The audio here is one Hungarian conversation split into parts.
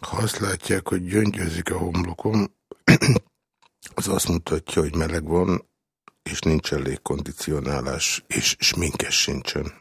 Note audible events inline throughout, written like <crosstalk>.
Ha azt látják, hogy gyöngyözik a homlokom, <clears throat> az azt mutatja, hogy meleg van, és nincs elég kondicionálás, és sminkes sincsen.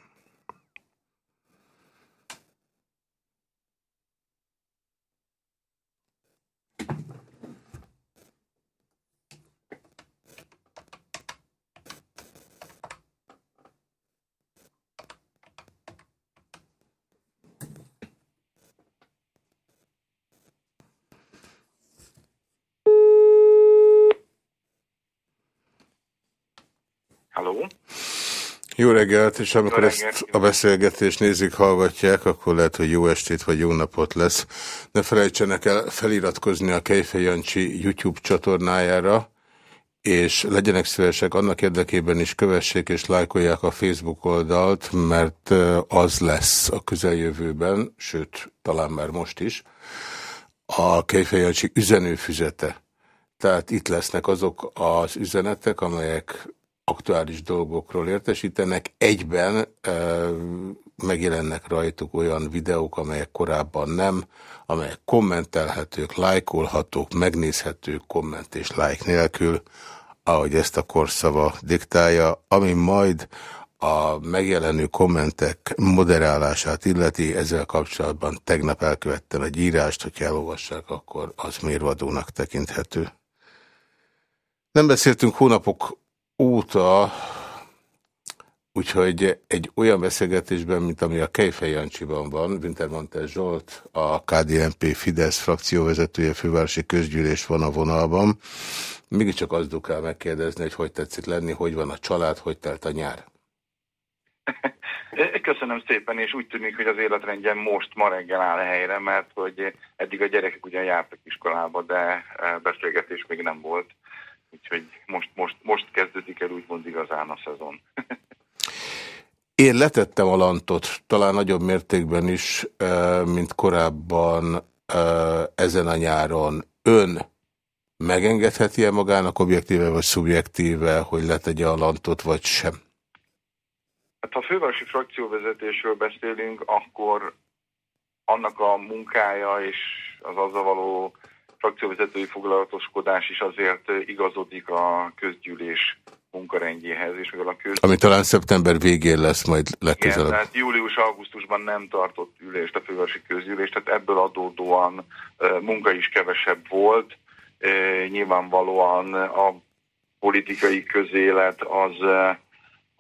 Jó reggelt, és amikor ezt a beszélgetést nézik, hallgatják, akkor lehet, hogy jó estét vagy jó napot lesz. Ne felejtsenek el feliratkozni a Kejfej Jancsi YouTube csatornájára, és legyenek szívesek annak érdekében is kövessék és lájkolják a Facebook oldalt, mert az lesz a közeljövőben, sőt, talán már most is, a Kejfej Jancsi üzenőfüzete. Tehát itt lesznek azok az üzenetek, amelyek aktuális dolgokról értesítenek. Egyben e, megjelennek rajtuk olyan videók, amelyek korábban nem, amelyek kommentelhetők, lájkolhatók, megnézhetők komment és lájk nélkül, ahogy ezt a korszava diktálja, ami majd a megjelenő kommentek moderálását illeti, ezzel kapcsolatban tegnap elkövettem egy írást, hogy elolvassák, akkor az mérvadónak tekinthető. Nem beszéltünk hónapok óta, úgyhogy egy olyan beszélgetésben, mint ami a Kejfej Jancsiban van, Wintermantel Zsolt, a KDNP Fidesz frakcióvezetője, fővárosi közgyűlés van a vonalban. Mégiscsak azt dukál megkérdezni, hogy hogy tetszik lenni, hogy van a család, hogy telt a nyár. <laughs> Köszönöm szépen, és úgy tűnik, hogy az életrendjem most ma reggel áll helyre, mert hogy eddig a gyerekek ugyan jártak iskolába, de beszélgetés még nem volt. Úgyhogy most, most, most kezdődik el úgymond igazán a szezon. <laughs> Én letettem a lantot, talán nagyobb mértékben is, mint korábban ezen a nyáron. Ön megengedheti -e magának objektíve vagy szubjektíve, hogy letegye a lantot, vagy sem? Hát ha a fővárosi frakcióvezetésről beszélünk, akkor annak a munkája és az azzal való frakcióvezetői foglalatoskodás is azért igazodik a közgyűlés munkarendjéhez, és mivel a köz... Ami talán szeptember végén lesz majd legközelebb. Igen, tehát július-augusztusban nem tartott ülést a fővárosi közgyűlés, tehát ebből adódóan munka is kevesebb volt. Nyilvánvalóan a politikai közélet az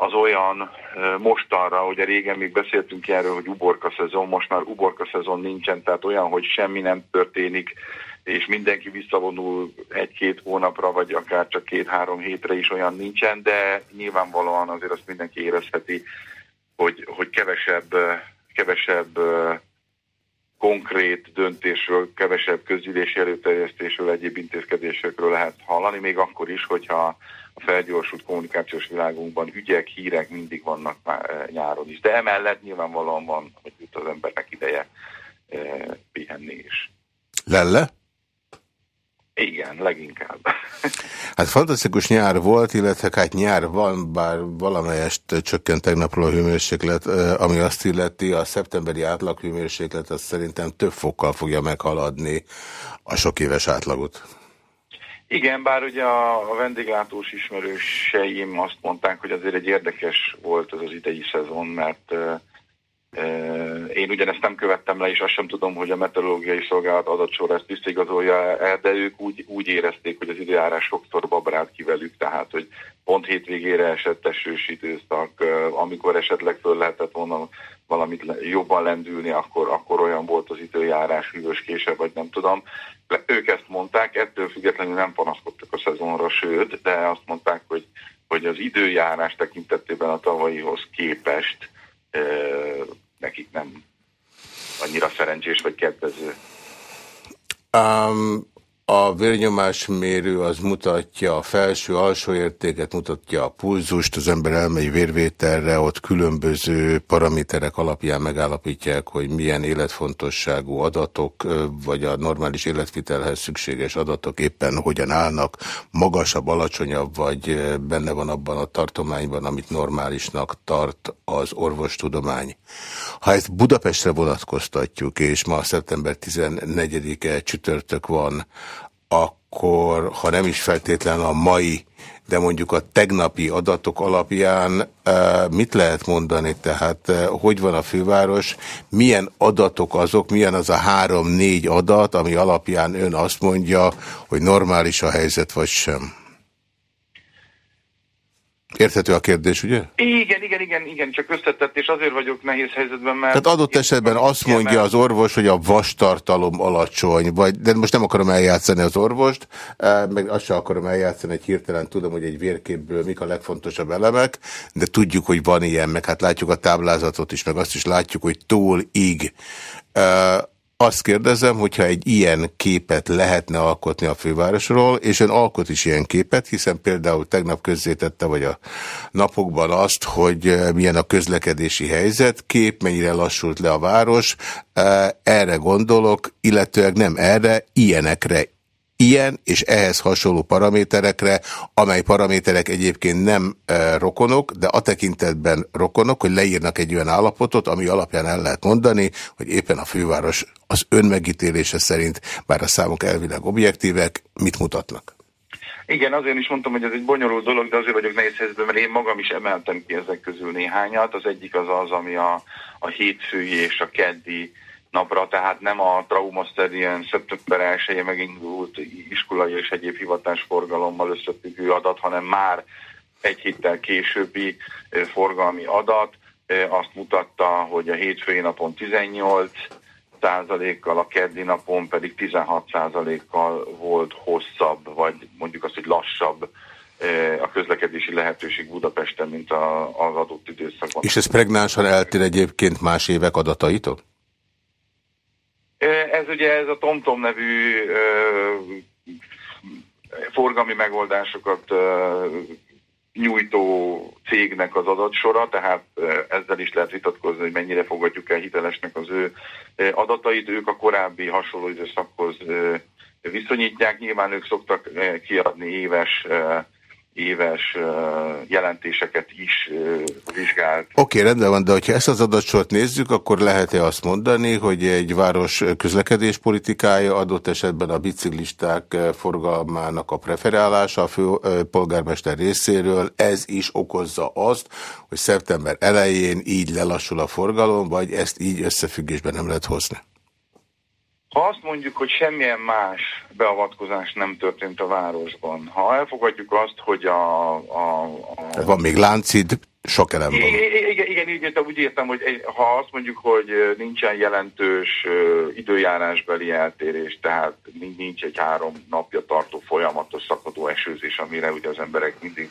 az olyan mostanra, ugye régen még beszéltünk erről, hogy uborka szezon, most már uborka szezon nincsen, tehát olyan, hogy semmi nem történik, és mindenki visszavonul egy-két hónapra, vagy akár csak két-három hétre is olyan nincsen, de nyilvánvalóan azért azt mindenki érezheti, hogy, hogy kevesebb, kevesebb konkrét döntésről, kevesebb közgyűlési előterjesztésről, egyéb intézkedésekről lehet hallani, még akkor is, hogyha a felgyorsult kommunikációs világunkban ügyek, hírek mindig vannak már nyáron is. De emellett nyilvánvalóan van, hogy jut az embernek ideje pihenni is. Lelle? Igen, leginkább. <laughs> Hát fantasztikus nyár volt, illetve hát nyár van, bár valamelyest csökkent tegnapról a hőmérséklet, ami azt illeti, a szeptemberi átlaghőmérséklet az szerintem több fokkal fogja meghaladni a sok éves átlagot. Igen, bár ugye a, a vendéglátós ismerőseim azt mondták, hogy azért egy érdekes volt ez az idei szezon, mert én ugyanezt nem követtem le, és azt sem tudom, hogy a meteorológiai szolgálat adatsor ezt visszaigazolja el, de ők úgy, úgy érezték, hogy az időjárás sokszor babrált ki velük, tehát hogy pont hétvégére esett esős időszak, amikor esetleg föl lehetett volna valamit jobban lendülni, akkor, akkor olyan volt az időjárás hűvöskése, vagy nem tudom. Ők ezt mondták, ettől függetlenül nem panaszkodtak a szezonra, sőt, de azt mondták, hogy, hogy az időjárás tekintetében a tavalyihoz képest nekik nem annyira szerencsés vagy kedvező. Um, a vérnyomásmérő az mutatja a felső-alsó értéket, mutatja a pulzust, az ember elmegy vérvételre, ott különböző paraméterek alapján megállapítják, hogy milyen életfontosságú adatok, vagy a normális életvitelhez szükséges adatok éppen hogyan állnak, magasabb, alacsonyabb, vagy benne van abban a tartományban, amit normálisnak tart az orvostudomány. Ha ezt Budapestre vonatkoztatjuk, és ma szeptember 14-e csütörtök van, akkor, ha nem is feltétlenül a mai, de mondjuk a tegnapi adatok alapján mit lehet mondani? Tehát hogy van a főváros? Milyen adatok azok? Milyen az a három-négy adat, ami alapján ön azt mondja, hogy normális a helyzet, vagy sem? Érthető a kérdés, ugye? Igen, igen, igen, igen, csak összetett, és azért vagyok nehéz helyzetben, mert... Tehát adott esetben azt mondja az orvos, hogy a vastartalom alacsony, vagy, de most nem akarom eljátszani az orvost, eh, meg azt sem akarom eljátszani, hogy hirtelen tudom, hogy egy vérképből mik a legfontosabb elemek, de tudjuk, hogy van ilyen, meg hát látjuk a táblázatot is, meg azt is látjuk, hogy túl ig. Azt kérdezem, hogyha egy ilyen képet lehetne alkotni a fővárosról, és ön alkot is ilyen képet, hiszen például tegnap közzétette, vagy a napokban azt, hogy eh, milyen a közlekedési helyzet, kép, mennyire lassult le a város, eh, erre gondolok, illetőleg nem erre, ilyenekre ilyen és ehhez hasonló paraméterekre, amely paraméterek egyébként nem e, rokonok, de a tekintetben rokonok, hogy leírnak egy olyan állapotot, ami alapján el lehet mondani, hogy éppen a főváros az önmegítélése szerint, bár a számok elvileg objektívek, mit mutatnak? Igen, azért is mondtam, hogy ez egy bonyolult dolog, de azért vagyok nehéz helyzetben, mert én magam is emeltem ki ezek közül néhányat. Az egyik az az, ami a, a hétfői és a keddi napra, tehát nem a traumaszerűen szeptember 1 megindult iskolai és egyéb hivatásforgalommal összefüggő adat, hanem már egy héttel későbbi forgalmi adat. Azt mutatta, hogy a hétfői napon 18 százalékkal, a keddi napon pedig 16 százalékkal volt hosszabb, vagy mondjuk azt, hogy lassabb a közlekedési lehetőség Budapesten, mint az adott időszakban. És ez pregnánsan eltér egyébként más évek adataitól? Ez ugye ez a TomTom nevű forgalmi megoldásokat nyújtó cégnek az adatsora, tehát ezzel is lehet vitatkozni, hogy mennyire fogadjuk el hitelesnek az ő adatait. Ők a korábbi hasonló időszakhoz viszonyítják. Nyilván ők szoktak kiadni éves éves jelentéseket is vizsgált. Oké, okay, rendben van, de hogyha ezt az adatsort nézzük, akkor lehet-e azt mondani, hogy egy város közlekedéspolitikája adott esetben a biciklisták forgalmának a preferálása a fő polgármester részéről, ez is okozza azt, hogy szeptember elején így lelassul a forgalom, vagy ezt így összefüggésben nem lehet hozni? Ha azt mondjuk, hogy semmilyen más beavatkozás nem történt a városban, ha elfogadjuk azt, hogy a... a, a... Van még láncid, sok elem van. Igen, igen, igen, úgy értem, hogy ha azt mondjuk, hogy nincsen jelentős időjárásbeli eltérés, tehát nincs egy három napja tartó folyamatos szakadó esőzés, amire ugye az emberek mindig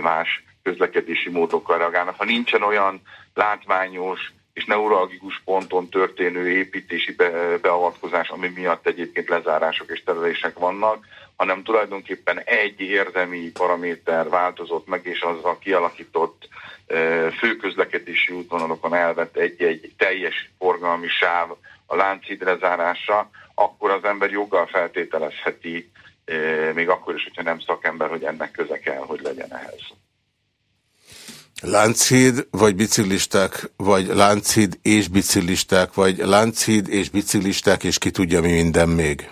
más közlekedési módokkal reagálnak. Ha nincsen olyan látványos és neuralgikus ponton történő építési be, beavatkozás, ami miatt egyébként lezárások és terelések vannak, hanem tulajdonképpen egy érdemi paraméter változott meg, és az a kialakított főközlekedési útvonalokon elvett egy-egy teljes forgalmi sáv a láncid lezárása, akkor az ember joggal feltételezheti, még akkor is, hogyha nem szakember, hogy ennek köze kell, hogy legyen ehhez. Lánchíd vagy biciklisták, vagy Lánchíd és biciklisták, vagy Lánchíd és biciklisták, és ki tudja mi minden még?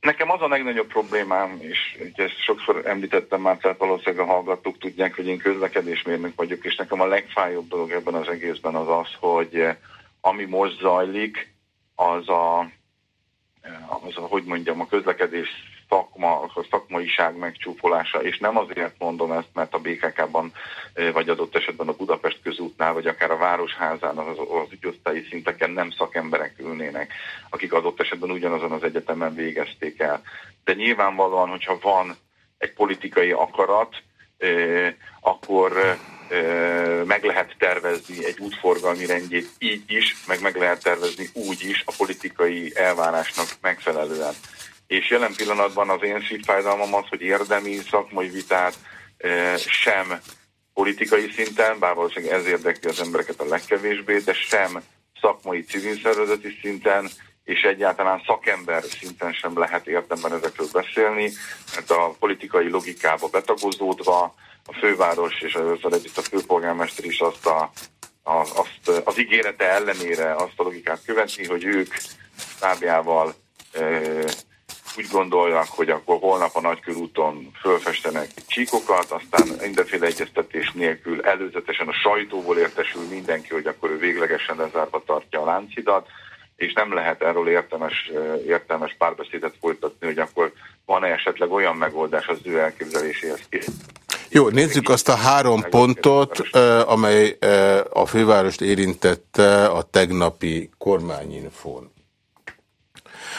Nekem az a legnagyobb problémám, és ezt sokszor említettem már, tehát valószínűleg a hallgatók tudják, hogy én közlekedésmérnök vagyok, és nekem a legfájóbb dolog ebben az egészben az az, hogy eh, ami most zajlik, az a, eh, az a hogy mondjam, a közlekedés szakma, a szakmaiság megcsúfolása, és nem azért mondom ezt, mert a BKK-ban, vagy adott esetben a Budapest közútnál, vagy akár a Városházán, az, az ügyosztályi szinteken nem szakemberek ülnének, akik adott esetben ugyanazon az egyetemen végezték el. De nyilvánvalóan, hogyha van egy politikai akarat, akkor meg lehet tervezni egy útforgalmi rendjét így is, meg meg lehet tervezni úgy is a politikai elvárásnak megfelelően. És jelen pillanatban az én szívfájdalmam az, hogy érdemi szakmai vitát sem politikai szinten, bár valószínűleg ez érdekli az embereket a legkevésbé, de sem szakmai civil szervezeti szinten, és egyáltalán szakember szinten sem lehet értemben ezekről beszélni, mert a politikai logikába betagozódva a főváros és ezzel együtt a főpolgármester is azt, a, a, azt az ígérete ellenére azt a logikát követni, hogy ők tábjával e, úgy gondolják, hogy akkor holnap a nagykörúton fölfestenek csíkokat, aztán mindenféle egyeztetés nélkül előzetesen a sajtóból értesül mindenki, hogy akkor ő véglegesen lezárva tartja a láncidat, és nem lehet erről értelmes, értelmes párbeszédet folytatni, hogy akkor van-e esetleg olyan megoldás az ő elképzeléséhez jó, nézzük azt a három pontot, amely a fővárost érintette a tegnapi kormányinfón.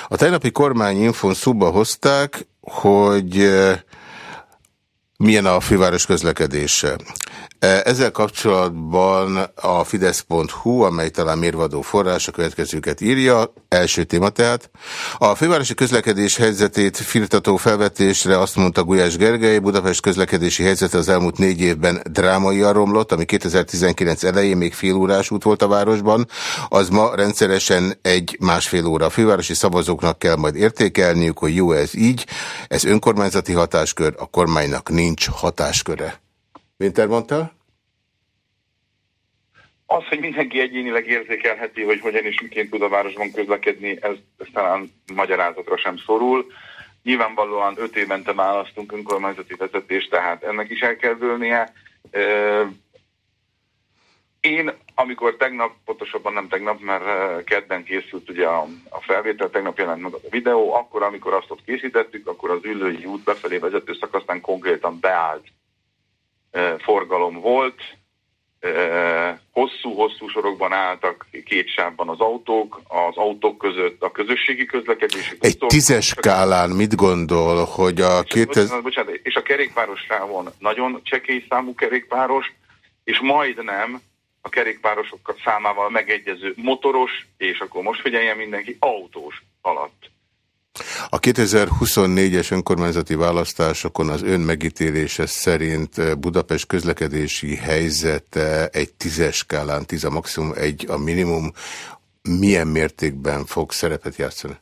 A tegnapi kormányinfón szóba hozták, hogy milyen a főváros közlekedése. E, ezzel kapcsolatban a Fidesz.hu, amely talán mérvadó forrás, a következőket írja, első téma tehát. A fővárosi közlekedés helyzetét firtató felvetésre azt mondta Gulyás Gergely, Budapest közlekedési helyzete az elmúlt négy évben drámai romlott, ami 2019 elején még fél órás út volt a városban, az ma rendszeresen egy másfél óra. A fővárosi szavazóknak kell majd értékelniük, hogy jó ez így, ez önkormányzati hatáskör, a kormánynak nincs hatásköre. Winter mondta? Az, hogy mindenki egyénileg érzékelheti, hogy hogyan és miként tud a városban közlekedni, ez, ez talán magyarázatra sem szorul. Nyilvánvalóan öt évente választunk önkormányzati vezetést, tehát ennek is el kell dőlnie. Én, amikor tegnap, pontosabban nem tegnap, mert kedden készült ugye a, a felvétel, tegnap jelent meg a videó, akkor, amikor azt ott készítettük, akkor az ülői út befelé vezető szakasztán konkrétan beállt forgalom volt, hosszú-hosszú sorokban álltak két sávban az autók, az autók között a közösségi közlekedés. Egy tízes skálán mit gondol, hogy a... 2000... Bocsánat, és a kerékpáros sávon nagyon csekély számú kerékpáros, és majdnem a kerékpárosokat számával megegyező motoros, és akkor most figyeljen mindenki, autós alatt. A 2024-es önkormányzati választásokon az ön megítélése szerint eh, Budapest közlekedési helyzete egy tízes skálán, tíz a maximum, egy a minimum, milyen mértékben fog szerepet játszani?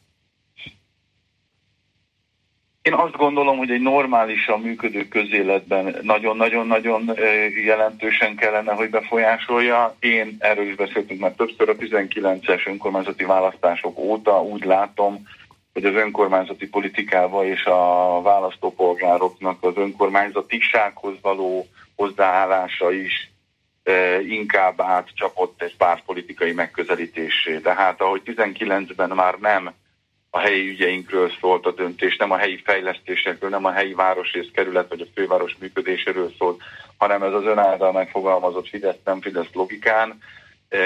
Én azt gondolom, hogy egy normálisan működő közéletben nagyon-nagyon-nagyon eh, jelentősen kellene, hogy befolyásolja. Én erről is beszéltünk már többször a 19-es önkormányzati választások óta úgy látom, hogy az önkormányzati politikával és a választópolgároknak az önkormányzatisághoz való hozzáállása is e, inkább átcsapott egy pártpolitikai megközelítésé. Tehát ahogy 19-ben már nem a helyi ügyeinkről szólt a döntés, nem a helyi fejlesztésekről, nem a helyi városrész kerület vagy a főváros működéséről szólt, hanem ez az ön által megfogalmazott Fidesz nem Fidesz logikán. E,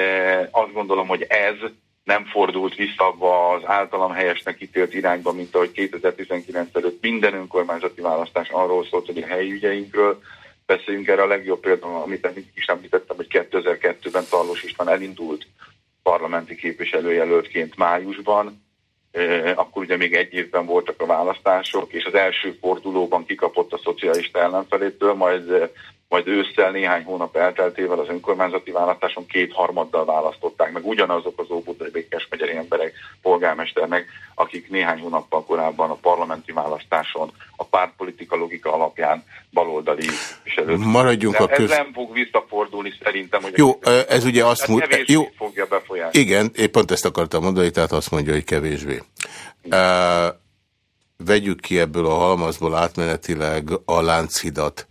azt gondolom, hogy ez nem fordult vissza abba az általam helyesnek ítélt irányba, mint ahogy 2019 előtt minden önkormányzati választás arról szólt, hogy a helyi ügyeinkről beszéljünk. Erre a legjobb példa, amit is említettem, hogy 2002-ben Tarlós István elindult parlamenti képviselőjelöltként májusban, akkor ugye még egy évben voltak a választások, és az első fordulóban kikapott a szocialista ellenfelétől, majd majd ősszel néhány hónap elteltével az önkormányzati választáson kétharmaddal választották meg ugyanazok az óbudai Békés megyeri emberek polgármesternek, akik néhány hónappal korábban a parlamenti választáson a pártpolitika logika alapján baloldali viselőt. Maradjunk a köz... Ez nem fog visszafordulni szerintem, hogy... Jó, ez ugye azt mondja... Jó, fogja befolyásolni. Igen, én pont ezt akartam mondani, tehát azt mondja, hogy kevésbé. Uh, vegyük ki ebből a halmazból átmenetileg a Lánchidat.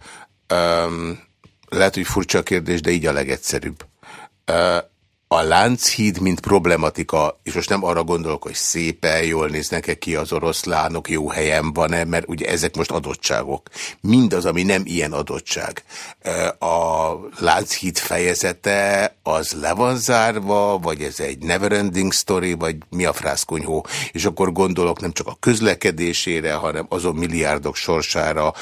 Um, lehet, hogy furcsa kérdés, de így a legegyszerűbb. Uh, a Lánchíd, mint problematika, és most nem arra gondolok, hogy szépen, jól néznek-e ki az oroszlánok, jó helyen van-e, mert ugye ezek most adottságok. Mindaz, ami nem ilyen adottság. A Lánchíd fejezete az le van zárva, vagy ez egy neverending story, vagy mi a frászkonyhó? És akkor gondolok nem csak a közlekedésére, hanem azon milliárdok sorsára,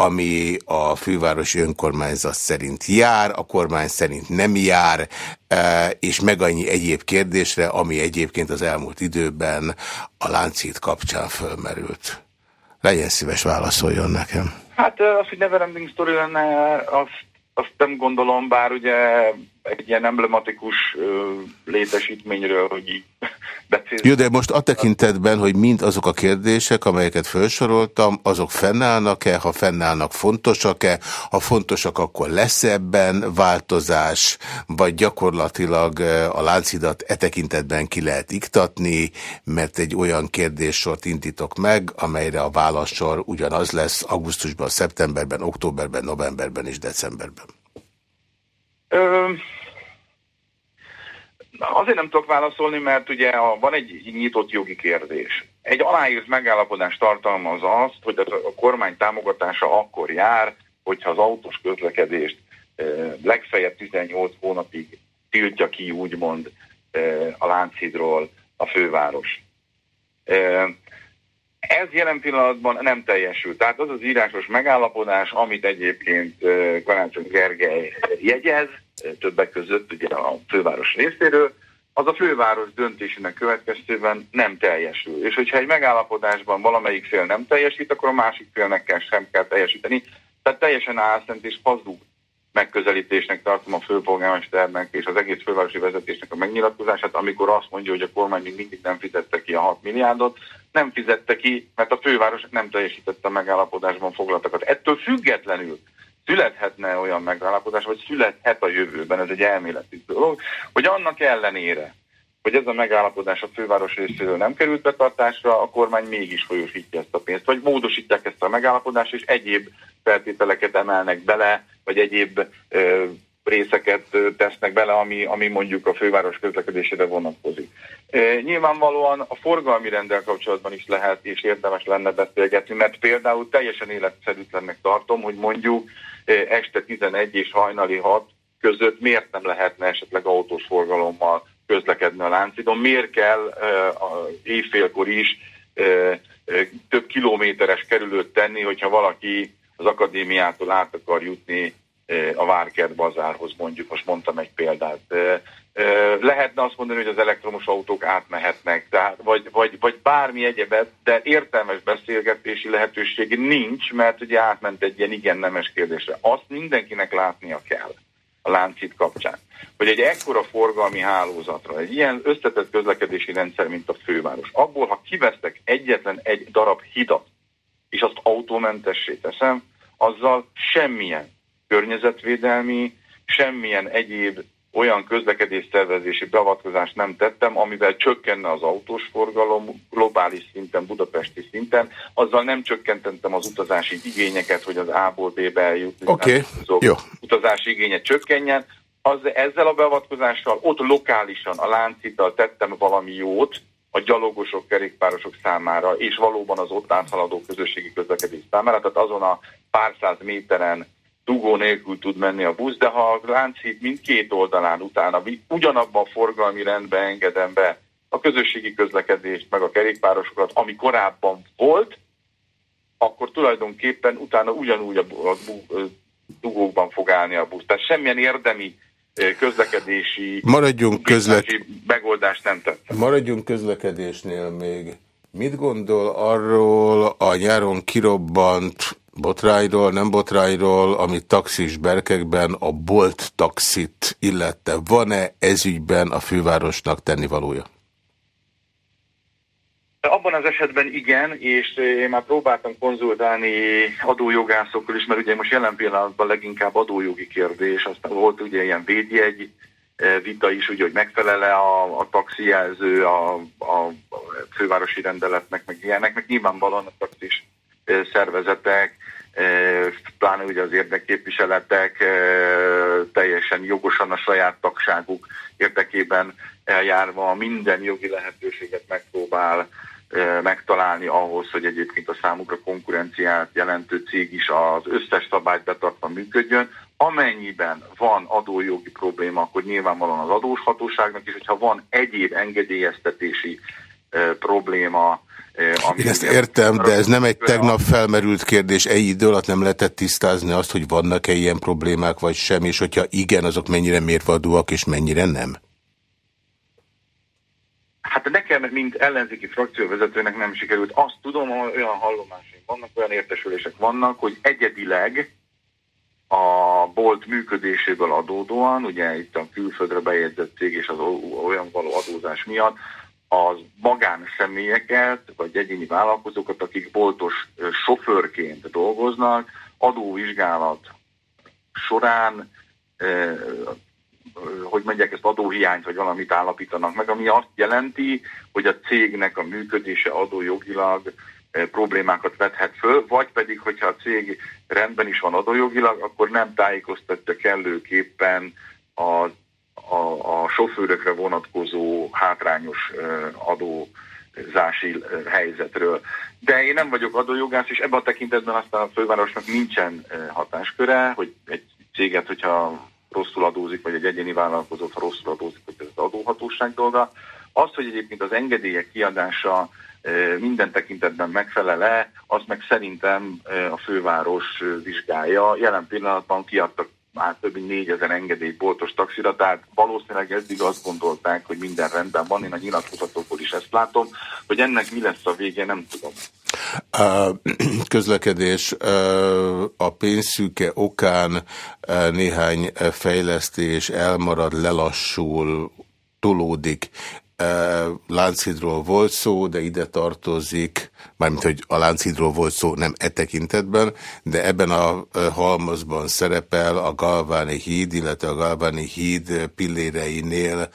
ami a fővárosi önkormányzat szerint jár, a kormány szerint nem jár, és meg annyi egyéb kérdésre, ami egyébként az elmúlt időben a Lánchíd kapcsán fölmerült. Legyen szíves, válaszoljon nekem. Hát az, hogy Neverending Story lenne, azt, azt nem gondolom, bár ugye egy ilyen emblematikus létesítményről, hogy így <laughs> Jó, de most a tekintetben, hogy mind azok a kérdések, amelyeket felsoroltam, azok fennállnak-e, ha fennállnak, fontosak-e, ha fontosak, akkor lesz ebben változás, vagy gyakorlatilag a láncidat e tekintetben ki lehet iktatni, mert egy olyan kérdéssort indítok meg, amelyre a válaszsor ugyanaz lesz augusztusban, szeptemberben, októberben, novemberben és decemberben. Ö Azért nem tudok válaszolni, mert ugye van egy nyitott jogi kérdés. Egy aláírt megállapodás tartalmaz azt, hogy a kormány támogatása akkor jár, hogyha az autós közlekedést legfeljebb 18 hónapig tiltja ki, úgymond a Lánchídról a főváros. Ez jelen pillanatban nem teljesül. Tehát az az írásos megállapodás, amit egyébként Karácsony Gergely jegyez, többek között ugye a főváros részéről, az a főváros döntésének következtében nem teljesül. És hogyha egy megállapodásban valamelyik fél nem teljesít, akkor a másik félnek kell sem kell teljesíteni. Tehát teljesen álszent és hazug megközelítésnek tartom a főpolgármesternek és az egész fővárosi vezetésnek a megnyilatkozását, amikor azt mondja, hogy a kormány még mindig nem fizette ki a 6 milliárdot, nem fizette ki, mert a főváros nem teljesítette a megállapodásban foglaltakat. Ettől függetlenül születhetne olyan megállapodás, vagy születhet a jövőben, ez egy elméleti dolog, hogy annak ellenére, hogy ez a megállapodás a főváros részéről nem került betartásra, a kormány mégis folyósítja ezt a pénzt, vagy módosítják ezt a megállapodást, és egyéb feltételeket emelnek bele, vagy egyéb ö, részeket tesznek bele, ami, ami mondjuk a főváros közlekedésére vonatkozik. Nyilvánvalóan a forgalmi rendel kapcsolatban is lehet és érdemes lenne beszélgetni, mert például teljesen életszerűtlennek tartom, hogy mondjuk este 11 és hajnali 6 között miért nem lehetne esetleg autós forgalommal közlekedni a Láncidon, miért kell éjfélkor is több kilométeres kerülőt tenni, hogyha valaki az akadémiától át akar jutni a Várkert bazárhoz, mondjuk, most mondtam egy példát. Lehetne azt mondani, hogy az elektromos autók átmehetnek, tehát, vagy, vagy, vagy bármi egyebet, de értelmes beszélgetési lehetőség nincs, mert ugye átment egy ilyen igen nemes kérdésre. Azt mindenkinek látnia kell a láncít kapcsán, hogy egy ekkora forgalmi hálózatra, egy ilyen összetett közlekedési rendszer, mint a főváros, abból, ha kivesztek egyetlen egy darab hidat, és azt autómentessé teszem, azzal semmilyen környezetvédelmi, semmilyen egyéb olyan közlekedés szervezési beavatkozást nem tettem, amivel csökkenne az autós forgalom globális szinten, budapesti szinten. Azzal nem csökkentettem az utazási igényeket, hogy az A-ból B-be eljutni. Okay. Jó. Utazási igénye csökkenjen. Az, ezzel a beavatkozással ott lokálisan a láncital tettem valami jót, a gyalogosok, kerékpárosok számára, és valóban az ott áthaladó közösségi közlekedés számára, tehát azon a pár száz méteren dugó nélkül tud menni a busz, de ha a Lánchíd mindkét oldalán utána ugyanabban a forgalmi rendben engedem be a közösségi közlekedést, meg a kerékpárosokat, ami korábban volt, akkor tulajdonképpen utána ugyanúgy a, a, a dugókban fog állni a busz. Tehát semmilyen érdemi közlekedési Maradjunk közlek... megoldást nem tett. Maradjunk közlekedésnél még. Mit gondol arról a nyáron kirobbant botrányról, nem botrányról, amit taxis berkekben a Bolt taxit illette. Van-e ezügyben a fővárosnak tennivalója? Abban az esetben igen, és én már próbáltam konzultálni adójogászokkal is, mert ugye most jelen pillanatban leginkább adójogi kérdés, aztán volt ugye ilyen védjegy eh, vita is, ugye, hogy megfelele a, a taxijelző a, a fővárosi rendeletnek, meg ilyenek, meg nyilvánvalóan a taxis eh, szervezetek pláne ugye az érdekképviseletek teljesen jogosan a saját tagságuk érdekében eljárva minden jogi lehetőséget megpróbál megtalálni ahhoz, hogy egyébként a számukra konkurenciát jelentő cég is az összes szabályt betartva működjön. Amennyiben van adójogi probléma, akkor nyilvánvalóan az adós hatóságnak is, hogyha van egyéb engedélyeztetési probléma, Én ezt értem, de ez nem egy tegnap felmerült kérdés. Egy idő alatt nem lehetett tisztázni azt, hogy vannak-e ilyen problémák, vagy sem, és hogyha igen, azok mennyire mérvadóak, és mennyire nem? Hát nekem, mint ellenzéki frakcióvezetőnek nem sikerült. Azt tudom, hogy olyan hallomásaink vannak, olyan értesülések vannak, hogy egyedileg a bolt működéséből adódóan, ugye itt a külföldre bejegyzett cég és az olyan való adózás miatt, az magánszemélyeket, vagy egyéni vállalkozókat, akik boltos sofőrként dolgoznak, adóvizsgálat során hogy mondják, ezt adóhiányt, vagy valamit állapítanak meg, ami azt jelenti, hogy a cégnek a működése adójogilag problémákat vethet föl, vagy pedig, hogyha a cég rendben is van adójogilag, akkor nem tájékoztatja kellőképpen a, a, a sofőrökre vonatkozó hátrányos adózási helyzetről. De én nem vagyok adójogász, és ebben a tekintetben aztán a fővárosnak nincsen hatásköre, hogy egy céget, hogyha rosszul adózik, vagy egy egyéni vállalkozó, ha rosszul adózik, hogy ez az adóhatóság dolga. Az, hogy egyébként az engedélyek kiadása minden tekintetben megfelel-e, azt meg szerintem a főváros vizsgálja. Jelen pillanatban kiadtak már több mint négyezer engedélyt boltos taxira, tehát valószínűleg eddig azt gondolták, hogy minden rendben van, én a nyilatkozatokból is ezt látom, hogy ennek mi lesz a vége, nem tudom. <clears throat> Közlekedés a pénzszűke okán néhány fejlesztés elmarad, lelassul, tolódik. Lánchidról volt szó, de ide tartozik, mármint, hogy a Lánchidról volt szó, nem e tekintetben, de ebben a halmazban szerepel a Galváni híd, illetve a Galváni híd pilléreinél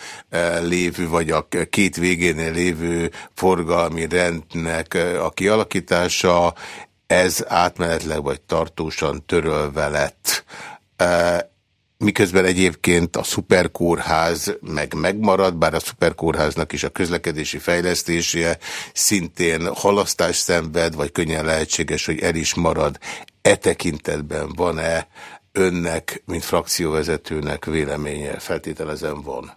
lévő, vagy a két végénél lévő forgalmi rendnek a kialakítása, ez átmenetleg vagy tartósan törölve lett miközben egyébként a szuperkórház meg megmarad, bár a szuperkórháznak is a közlekedési fejlesztése szintén halasztás szenved, vagy könnyen lehetséges, hogy el is marad. E tekintetben van-e önnek, mint frakcióvezetőnek véleménye? Feltételezem van.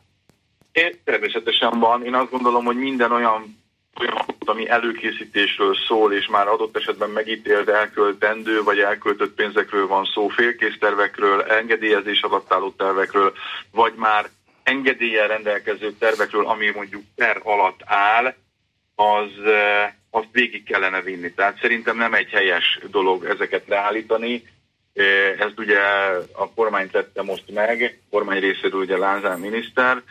Én természetesen van. Én azt gondolom, hogy minden olyan olyan, ami előkészítésről szól, és már adott esetben megítélt elköltendő, vagy elköltött pénzekről van szó, félkész tervekről, engedélyezés alatt álló tervekről, vagy már engedéllyel rendelkező tervekről, ami mondjuk per alatt áll, az, eh, azt végig kellene vinni. Tehát szerintem nem egy helyes dolog ezeket leállítani. Eh, ezt ugye a kormány tette most meg, a kormány részéről ugye Lázár miniszter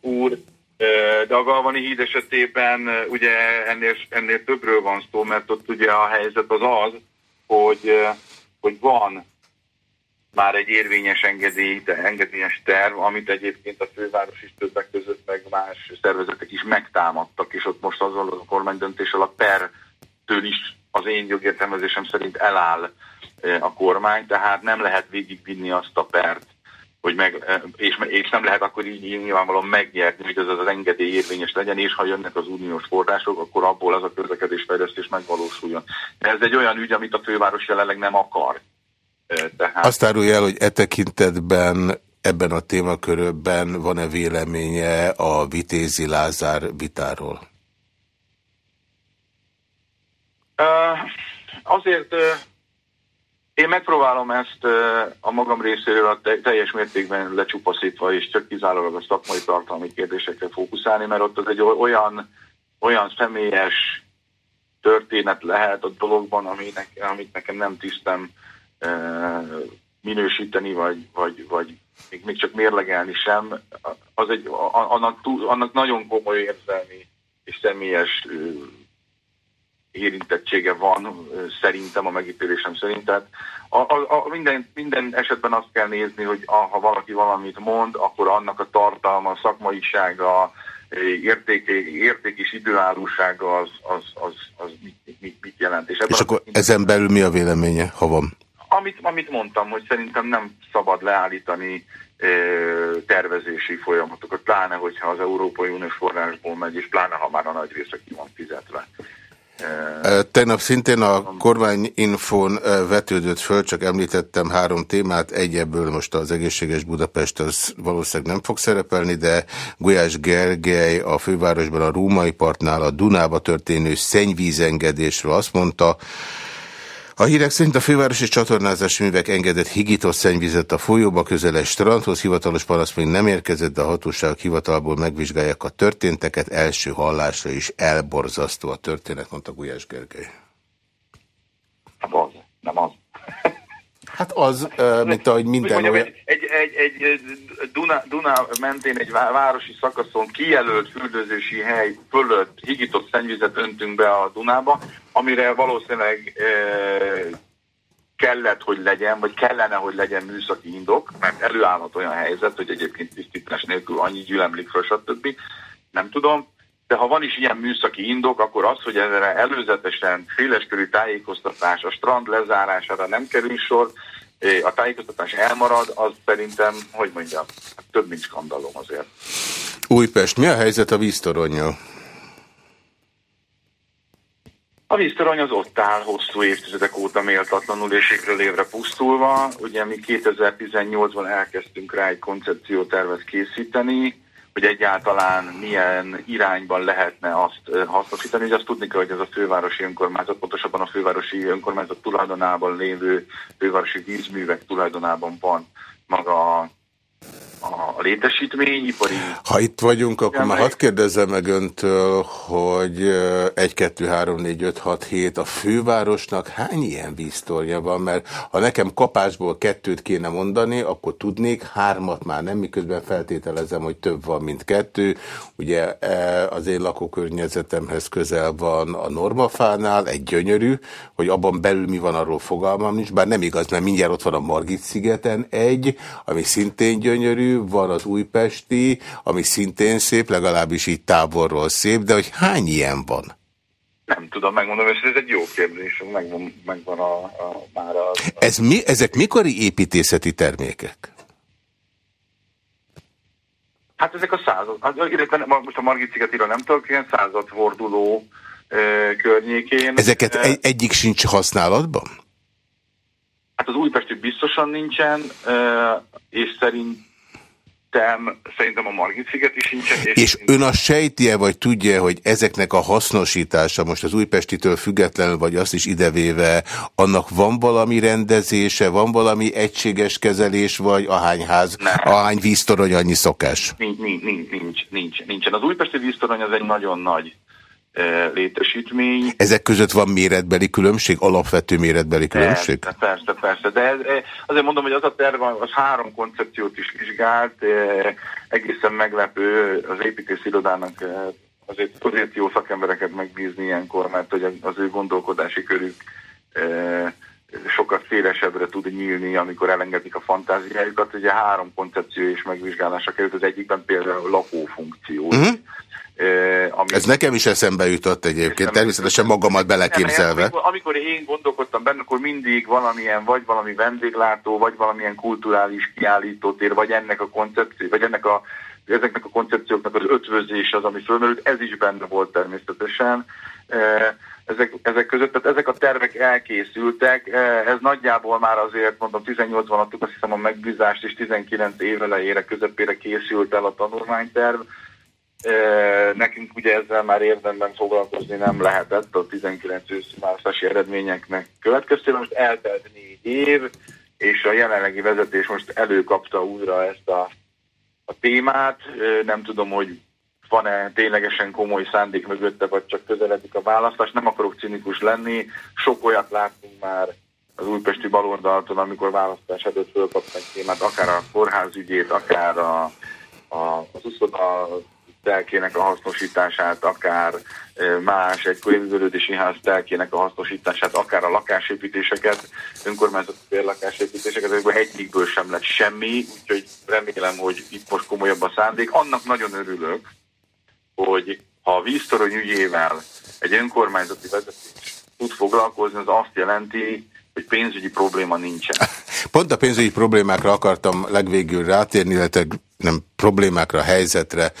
úr, de a Galvani híd esetében ugye ennél, ennél többről van szó, mert ott ugye a helyzet az az, hogy, hogy van már egy érvényes engedély, engedélyes terv, amit egyébként a főváros is többek között, meg más szervezetek is megtámadtak, és ott most azon a kormány döntéssel a pertől is az én jogértelmezésem szerint eláll a kormány, tehát nem lehet végigvinni azt a pert, hogy meg, és, és nem lehet akkor így nyilvánvalóan megnyerni, hogy ez az engedély érvényes legyen, és ha jönnek az uniós források, akkor abból az a közlekedésfejlesztés megvalósuljon. De ez egy olyan ügy, amit a főváros jelenleg nem akar. Tehát... Azt árulja el, hogy e tekintetben ebben a témakörökben van-e véleménye a Vitézi Lázár vitáról? Uh, azért uh, én megpróbálom ezt a magam részéről a teljes mértékben lecsupaszítva és csak kizárólag a szakmai tartalmi kérdésekre fókuszálni, mert ott az egy olyan, olyan személyes történet lehet a dologban, aminek, amit nekem nem tisztem minősíteni, vagy, vagy, vagy még, még csak mérlegelni sem. Az egy, annak, annak nagyon komoly érzelmi és személyes érintettsége van szerintem a megítélésem szerint. Tehát a, a, a minden, minden esetben azt kell nézni, hogy a, ha valaki valamit mond, akkor annak a tartalma, szakmaisága, érték, érték és időállósága az, az, az, az mit, mit, mit jelent. És, és akkor ezen belül mi a véleménye, ha van? Amit, amit mondtam, hogy szerintem nem szabad leállítani tervezési folyamatokat, pláne hogyha az Európai Uniós forrásból megy, és pláne ha már a nagy része ki van fizetve. Tegnap szintén a kormányinfón vetődött föl, csak említettem három témát, egy ebből most az egészséges Budapest az valószínűleg nem fog szerepelni, de Gulyás Gergely a fővárosban a Római partnál a Dunába történő szennyvízengedésről azt mondta, a hírek szerint a fővárosi csatornázási művek engedett higított szennyvizet a folyóba közeles strandhoz, hivatalos panasz még nem érkezett, de a hatóságok hivatalból megvizsgálják a történteket, első hallásra is elborzasztó a történet, mondta Gulyás Gergely. Hát az, mint ahogy minden mondjam, olyan... Egy, egy, egy, Duna, Duna mentén egy városi szakaszon kijelölt fürdőzési hely fölött higított szennyvizet öntünk be a Dunába, amire valószínűleg kellett, hogy legyen, vagy kellene, hogy legyen műszaki indok, mert előállhat olyan helyzet, hogy egyébként tisztítás nélkül annyi gyülemlik fel, stb. Nem tudom, de ha van is ilyen műszaki indok, akkor az, hogy erre előzetesen széleskörű tájékoztatás a strand lezárására nem kerül sor, a tájékoztatás elmarad, az szerintem, hogy mondjam, több mint skandalom azért. Újpest, mi a helyzet a víztoronnyal? A víztorony az ott áll hosszú évtizedek óta méltatlanul és évről évre pusztulva. Ugye mi 2018-ban elkezdtünk rá egy koncepciótervet készíteni, hogy egyáltalán milyen irányban lehetne azt hasznosítani. Ugye azt tudni kell, hogy ez a fővárosi önkormányzat, pontosabban a fővárosi önkormányzat tulajdonában lévő fővárosi vízművek tulajdonában van maga a a létesítmény, ipari... Ha itt vagyunk, akkor már hadd kérdezzem meg öntől, hogy 1, 2, 3, 4, 5, 6, 7 a fővárosnak hány ilyen víztorja van? Mert ha nekem kapásból kettőt kéne mondani, akkor tudnék, hármat már nem, miközben feltételezem, hogy több van, mint kettő. Ugye az én lakókörnyezetemhez közel van a Normafánál, egy gyönyörű, hogy abban belül mi van, arról fogalmam nincs, bár nem igaz, mert mindjárt ott van a Margit szigeten egy, ami szintén gyönyörű, van az újpesti, ami szintén szép, legalábbis így távolról szép, de hogy hány ilyen van? Nem tudom, megmondom, és ez egy jó kérdés, megvan, megvan a, a, már a, a... Ez mi, ezek mikori építészeti termékek? Hát ezek a század, hát, illetve most a Margit szigetiről nem tudok, ilyen századforduló e, környékén. Ezeket egy, egyik sincs használatban? Hát az újpesti biztosan nincsen, e, és szerint szerintem, szerintem a Margit sziget is nincsen. És, és ön a sejtje, vagy tudja, hogy ezeknek a hasznosítása, most az újpestitől függetlenül, vagy azt is idevéve, annak van valami rendezése, van valami egységes kezelés, vagy ahány ház, Nem. ahány víztorony, annyi szokás? Nincs, nincs, nincs, nincs, nincsen. Az újpesti víztorony az egy nagyon nagy létesítmény. Ezek között van méretbeli különbség, alapvető méretbeli különbség? Persze, persze, persze. de ez, azért mondom, hogy az a terv az három koncepciót is vizsgált, egészen meglepő az építész irodának azért, azért jó szakembereket megbízni ilyenkor, mert hogy az ő gondolkodási körük sokkal szélesebbre tud nyílni, amikor elengedik a fantáziájukat. Ugye három koncepció is megvizsgálásra került, az egyikben például a lakófunkció. Uh-huh. Ami Ez nekem is eszembe jutott egyébként, természetesen magamat beleképzelve. amikor, amikor én gondolkodtam benne, akkor mindig valamilyen, vagy valami vendéglátó, vagy valamilyen kulturális kiállítótér, vagy ennek a koncepció, vagy ennek a, ezeknek a koncepcióknak az ötvözés az, ami fölmerült, ez is benne volt természetesen. Ezek, ezek között, tehát ezek a tervek elkészültek, ez nagyjából már azért, mondom, 18-ban adtuk azt hiszem a megbízást, és 19 év elejére, közepére készült el a tanulmányterv, Nekünk ugye ezzel már érdemben foglalkozni nem lehetett a 19 őszi választási eredményeknek következtében. Most eltelt négy év, és a jelenlegi vezetés most előkapta újra ezt a, a témát. Nem tudom, hogy van-e ténylegesen komoly szándék mögötte, vagy csak közeledik a választás. Nem akarok cinikus lenni. Sok olyat láttunk már az újpesti baloldaltól, amikor választás előtt fölkapták témát, akár a kórházügyét, akár a, a, az uszoda telkének a hasznosítását, akár más egy művelődési ház telkének a hasznosítását, akár a lakásépítéseket, önkormányzati lakásépítéseket, ezekből egyikből sem lett semmi, úgyhogy remélem, hogy itt most komolyabb a szándék. Annak nagyon örülök, hogy ha a víztorony ügyével egy önkormányzati vezetés tud foglalkozni, az azt jelenti, hogy pénzügyi probléma nincsen. Pont a pénzügyi problémákra akartam legvégül rátérni, illetve nem problémákra, helyzetre.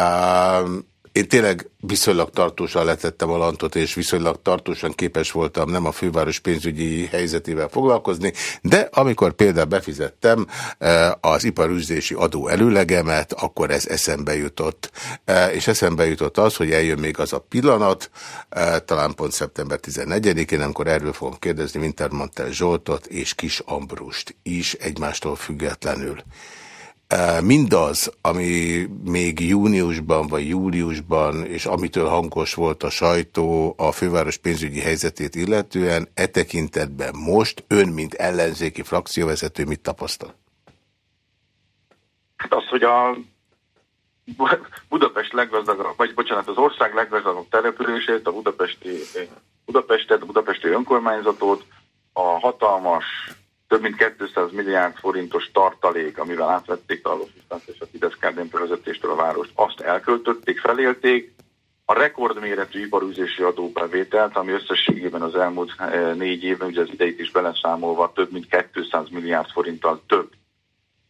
Um, én tényleg viszonylag tartósan letettem a lantot, és viszonylag tartósan képes voltam nem a főváros pénzügyi helyzetével foglalkozni, de amikor például befizettem eh, az iparüzési adó előlegemet, akkor ez eszembe jutott. Eh, és eszembe jutott az, hogy eljön még az a pillanat, eh, talán pont szeptember 14-én, amikor erről fogom kérdezni Wintermantel Zsoltot és Kis Ambrust is egymástól függetlenül mindaz, ami még júniusban vagy júliusban, és amitől hangos volt a sajtó a főváros pénzügyi helyzetét illetően, e tekintetben most ön, mint ellenzéki frakcióvezető mit tapasztal? Hát az, hogy a Budapest leggazdagabb, vagy bocsánat, az ország leggazdagabb települését, a budapesti, Budapestet, a budapesti önkormányzatot, a hatalmas több mint 200 milliárd forintos tartalék, amivel átvették a Lofisztánc és a Fidesz Kárdenpe vezetéstől a várost, azt elköltötték, felélték, a rekordméretű iparűzési adóbevételt, ami összességében az elmúlt eh, négy évben, ugye az ideit is beleszámolva, több mint 200 milliárd forinttal több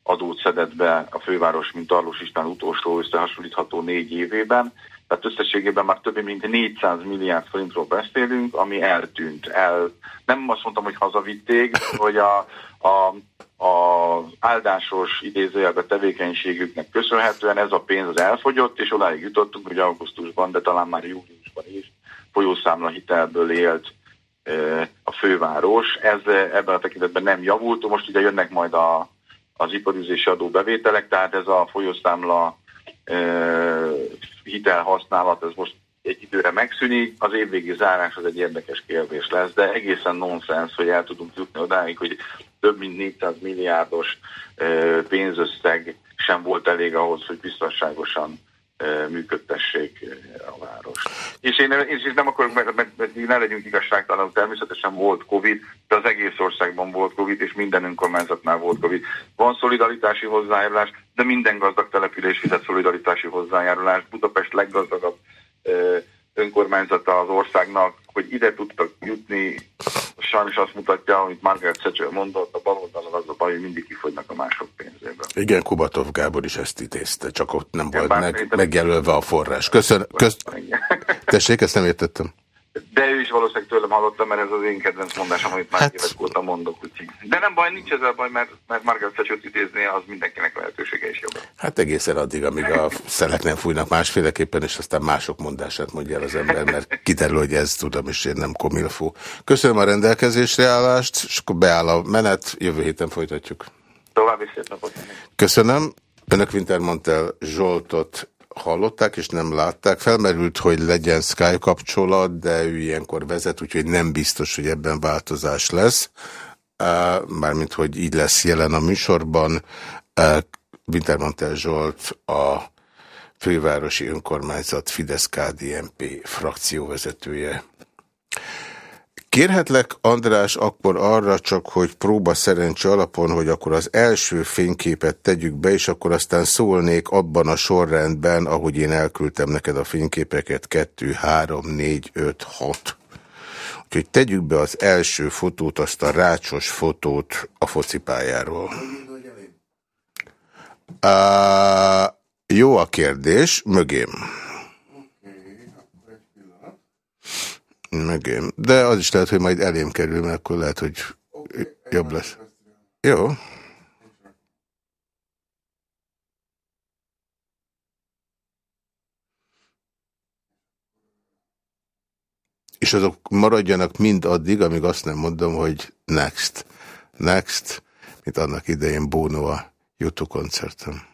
adót szedett be a főváros, mint Arlós István utolsó összehasonlítható négy évében. Tehát összességében már több mint 400 milliárd forintról beszélünk, ami eltűnt. El, nem azt mondtam, hogy hazavitték, <laughs> hogy a, a, a áldásos idézőjelbe tevékenységüknek köszönhetően ez a pénz az elfogyott, és odáig jutottunk, hogy augusztusban, de talán már júliusban is folyószámla hitelből élt a főváros. Ez ebben a tekintetben nem javult. Most ugye jönnek majd a, az iparüzési adó bevételek, tehát ez a folyószámla hitelhasználat, ez most egy időre megszűnik, az évvégi zárás az egy érdekes kérdés lesz, de egészen nonsens, hogy el tudunk jutni odáig, hogy több mint 400 milliárdos pénzösszeg sem volt elég ahhoz, hogy biztonságosan működtessék a város. És én, én nem akarok, mert, mert, mert ne legyünk igazságtalanok, természetesen volt Covid, de az egész országban volt Covid, és minden önkormányzatnál volt Covid. Van szolidaritási hozzájárulás, de minden gazdag település fizet szolidaritási hozzájárulást. Budapest leggazdagabb önkormányzata az országnak, hogy ide tudtak jutni, sajnos azt mutatja, amit Margaret Thatcher mondott, a baloldalon az a baj, hogy mindig kifogynak a mások pénzéből. Igen, Kubatov Gábor is ezt idézte, csak ott nem volt meg, megjelölve a forrás. Köszön, kösz... Tessék, ezt nem értettem. De ő is valószínűleg tőlem hallotta, mert ez az én kedvenc mondásom, amit már hát... évek óta mondok. Úgyhogy. De nem baj, nincs ezzel baj, mert, mert Margaret Thatcher idézni, az mindenkinek lehetősége is jobb. Hát egészen addig, amíg a szelek nem fújnak másféleképpen, és aztán mások mondását mondja el az ember, mert kiderül, hogy ez tudom, és én nem komilfó. Köszönöm a rendelkezésre állást, és akkor beáll a menet, jövő héten folytatjuk. További szép napot. Köszönöm. Önök Wintermantel Zsoltot hallották és nem látták. Felmerült, hogy legyen Sky kapcsolat, de ő ilyenkor vezet, úgyhogy nem biztos, hogy ebben változás lesz. Mármint, hogy így lesz jelen a műsorban. Wintermantel Zsolt a fővárosi önkormányzat Fidesz-KDNP frakcióvezetője. Kérhetlek, András, akkor arra csak, hogy próba szerencse alapon, hogy akkor az első fényképet tegyük be, és akkor aztán szólnék abban a sorrendben, ahogy én elküldtem neked a fényképeket, 2, 3, 4, 5, 6. Úgyhogy tegyük be az első fotót, azt a rácsos fotót a focipályáról. Uh, jó a kérdés, mögém. Megém. De az is lehet, hogy majd elém kerül, mert akkor lehet, hogy jobb lesz. Jó. És azok maradjanak mind addig, amíg azt nem mondom, hogy next. Next, mint annak idején Bono a YouTube koncertem.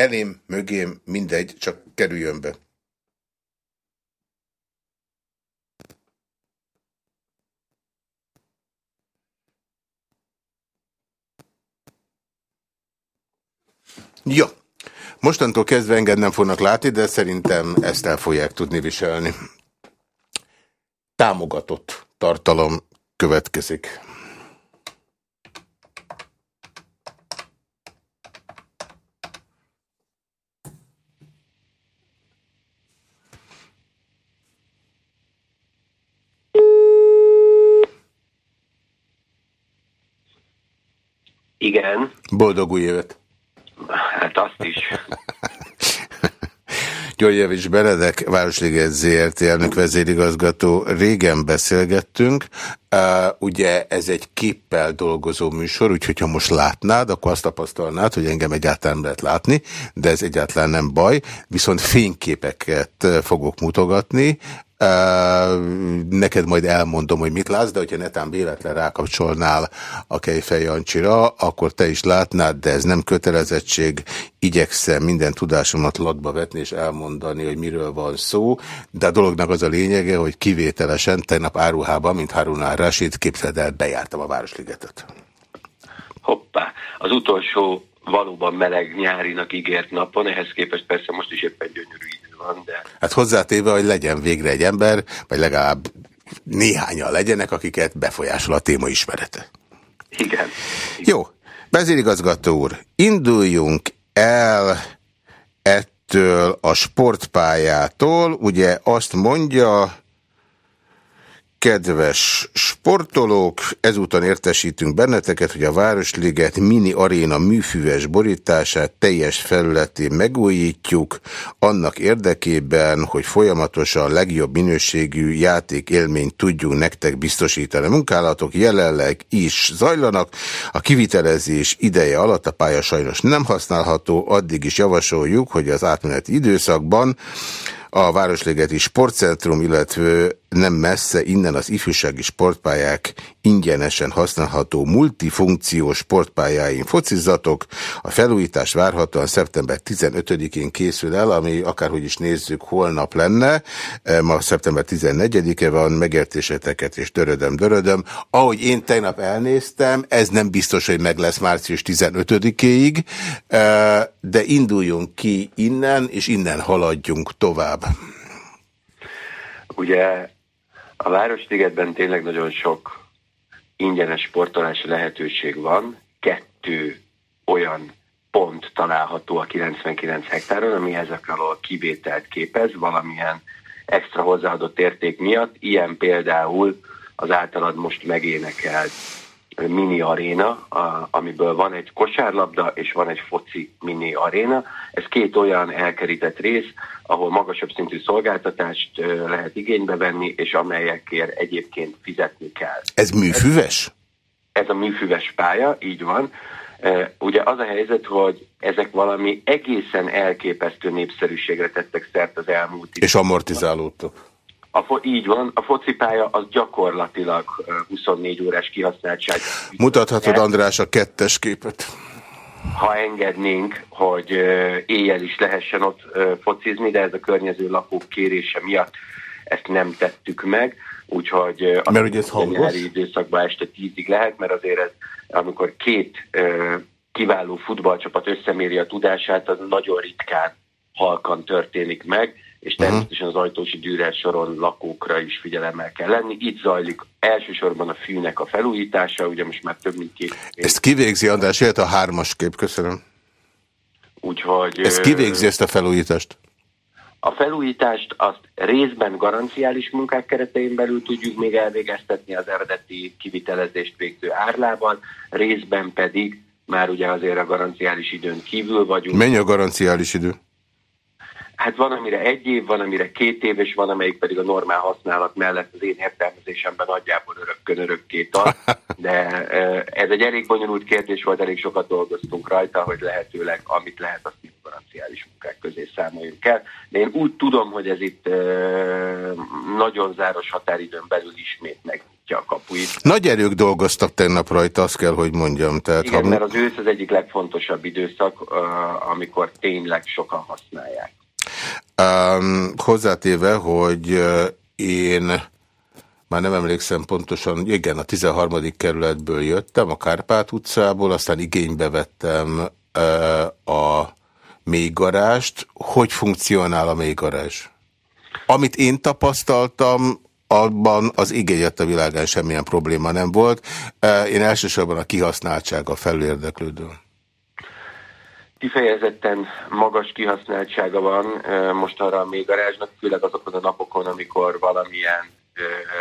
Elém, mögém, mindegy, csak kerüljön be. Ja, mostantól kezdve engem nem fognak látni, de szerintem ezt el fogják tudni viselni. Támogatott tartalom következik. Igen. Boldog új évet! Hát azt is. <laughs> Györgyevics Benedek, Városliget ZRT elnök vezérigazgató, régen beszélgettünk. Uh, ugye ez egy képpel dolgozó műsor, úgyhogy ha most látnád, akkor azt tapasztalnád, hogy engem egyáltalán nem lehet látni, de ez egyáltalán nem baj, viszont fényképeket fogok mutogatni, neked majd elmondom, hogy mit látsz, de hogyha netán véletlen rákapcsolnál a Kejfej Jancsira, akkor te is látnád, de ez nem kötelezettség. Igyekszem minden tudásomat latba vetni és elmondani, hogy miről van szó, de a dolognak az a lényege, hogy kivételesen tegnap áruhában, mint Harunár Rashid, képzeld el, bejártam a Városligetet. Hoppá, az utolsó valóban meleg nyárinak ígért napon, ehhez képest persze most is éppen gyönyörű van, de... Hát hozzátéve, hogy legyen végre egy ember, vagy legalább néhányan legyenek, akiket befolyásol a téma ismerete. Igen. Jó. Vezérigazgató úr, induljunk el ettől a sportpályától. Ugye azt mondja, Kedves sportolók, ezúton értesítünk benneteket, hogy a Városliget mini aréna műfüves borítását teljes felületén megújítjuk, annak érdekében, hogy folyamatosan legjobb minőségű játékélményt tudjunk nektek biztosítani. A munkálatok jelenleg is zajlanak, a kivitelezés ideje alatt a pálya sajnos nem használható, addig is javasoljuk, hogy az átmeneti időszakban a Városligeti Sportcentrum, illetve nem messze innen az ifjúsági sportpályák ingyenesen használható multifunkciós sportpályáin focizatok. A felújítás várhatóan szeptember 15-én készül el, ami akárhogy is nézzük, holnap lenne. E, ma szeptember 14-e van, megértéseteket és dörödöm-dörödöm. Ahogy én tegnap elnéztem, ez nem biztos, hogy meg lesz március 15-éig, e, de induljunk ki innen, és innen haladjunk tovább. Ugye a Városligetben tényleg nagyon sok ingyenes sportolási lehetőség van. Kettő olyan pont található a 99 hektáron, ami ezek alól kivételt képez, valamilyen extra hozzáadott érték miatt. Ilyen például az általad most megénekelt mini aréna, a, amiből van egy kosárlabda és van egy foci mini aréna. Ez két olyan elkerített rész, ahol magasabb szintű szolgáltatást lehet igénybe venni, és amelyekért egyébként fizetni kell. Ez műfüves? Ez, ez a műfüves pálya, így van. Ugye az a helyzet, hogy ezek valami egészen elképesztő népszerűségre tettek szert az elmúlt És amortizálódtak. A fo- így van, a focipálya az gyakorlatilag 24 órás kihasználtság. Mutathatod András a kettes képet. Ha engednénk, hogy éjjel is lehessen ott focizni, de ez a környező lakók kérése miatt ezt nem tettük meg, úgyhogy mert ugye ez nyári időszakban este tízig lehet, mert azért ez, amikor két kiváló futballcsapat összeméri a tudását, az nagyon ritkán halkan történik meg, és mhm. természetesen az ajtósi Dürer soron lakókra is figyelemmel kell lenni. Itt zajlik elsősorban a fűnek a felújítása, ugye most már több mint két... Ezt kivégzi, András, jöhet a hármas kép, köszönöm. Úgyhogy... Ezt kivégzi ezt a felújítást? A felújítást azt részben garanciális munkák keretein belül tudjuk még elvégeztetni az eredeti kivitelezést végző árlával, részben pedig már ugye azért a garanciális időn kívül vagyunk. Mennyi a garanciális idő? Hát van, amire egy év, van, amire két év, és van, amelyik pedig a normál használat mellett az én értelmezésemben nagyjából örökkön örökké tart. <laughs> De ez egy elég bonyolult kérdés volt, elég sokat dolgoztunk rajta, hogy lehetőleg amit lehet, azt garanciális munkák közé számoljunk el. De én úgy tudom, hogy ez itt nagyon záros határidőn belül ismét megnyitja a kapuit. Nagy erők dolgoztak tegnap rajta, azt kell, hogy mondjam. Tehát, Igen, ha... mert az ősz az egyik legfontosabb időszak, amikor tényleg sokan használják. Um, hozzátéve, hogy én már nem emlékszem pontosan, igen, a 13. kerületből jöttem, a Kárpát utcából, aztán igénybe vettem uh, a mélygarást. Hogy funkcionál a mélygarázs? Amit én tapasztaltam, abban az igényet a világán semmilyen probléma nem volt. Én elsősorban a kihasználtsága felérdeklődő. Kifejezetten magas kihasználtsága van most arra a mélygarázsnak, főleg azokon a napokon, amikor valamilyen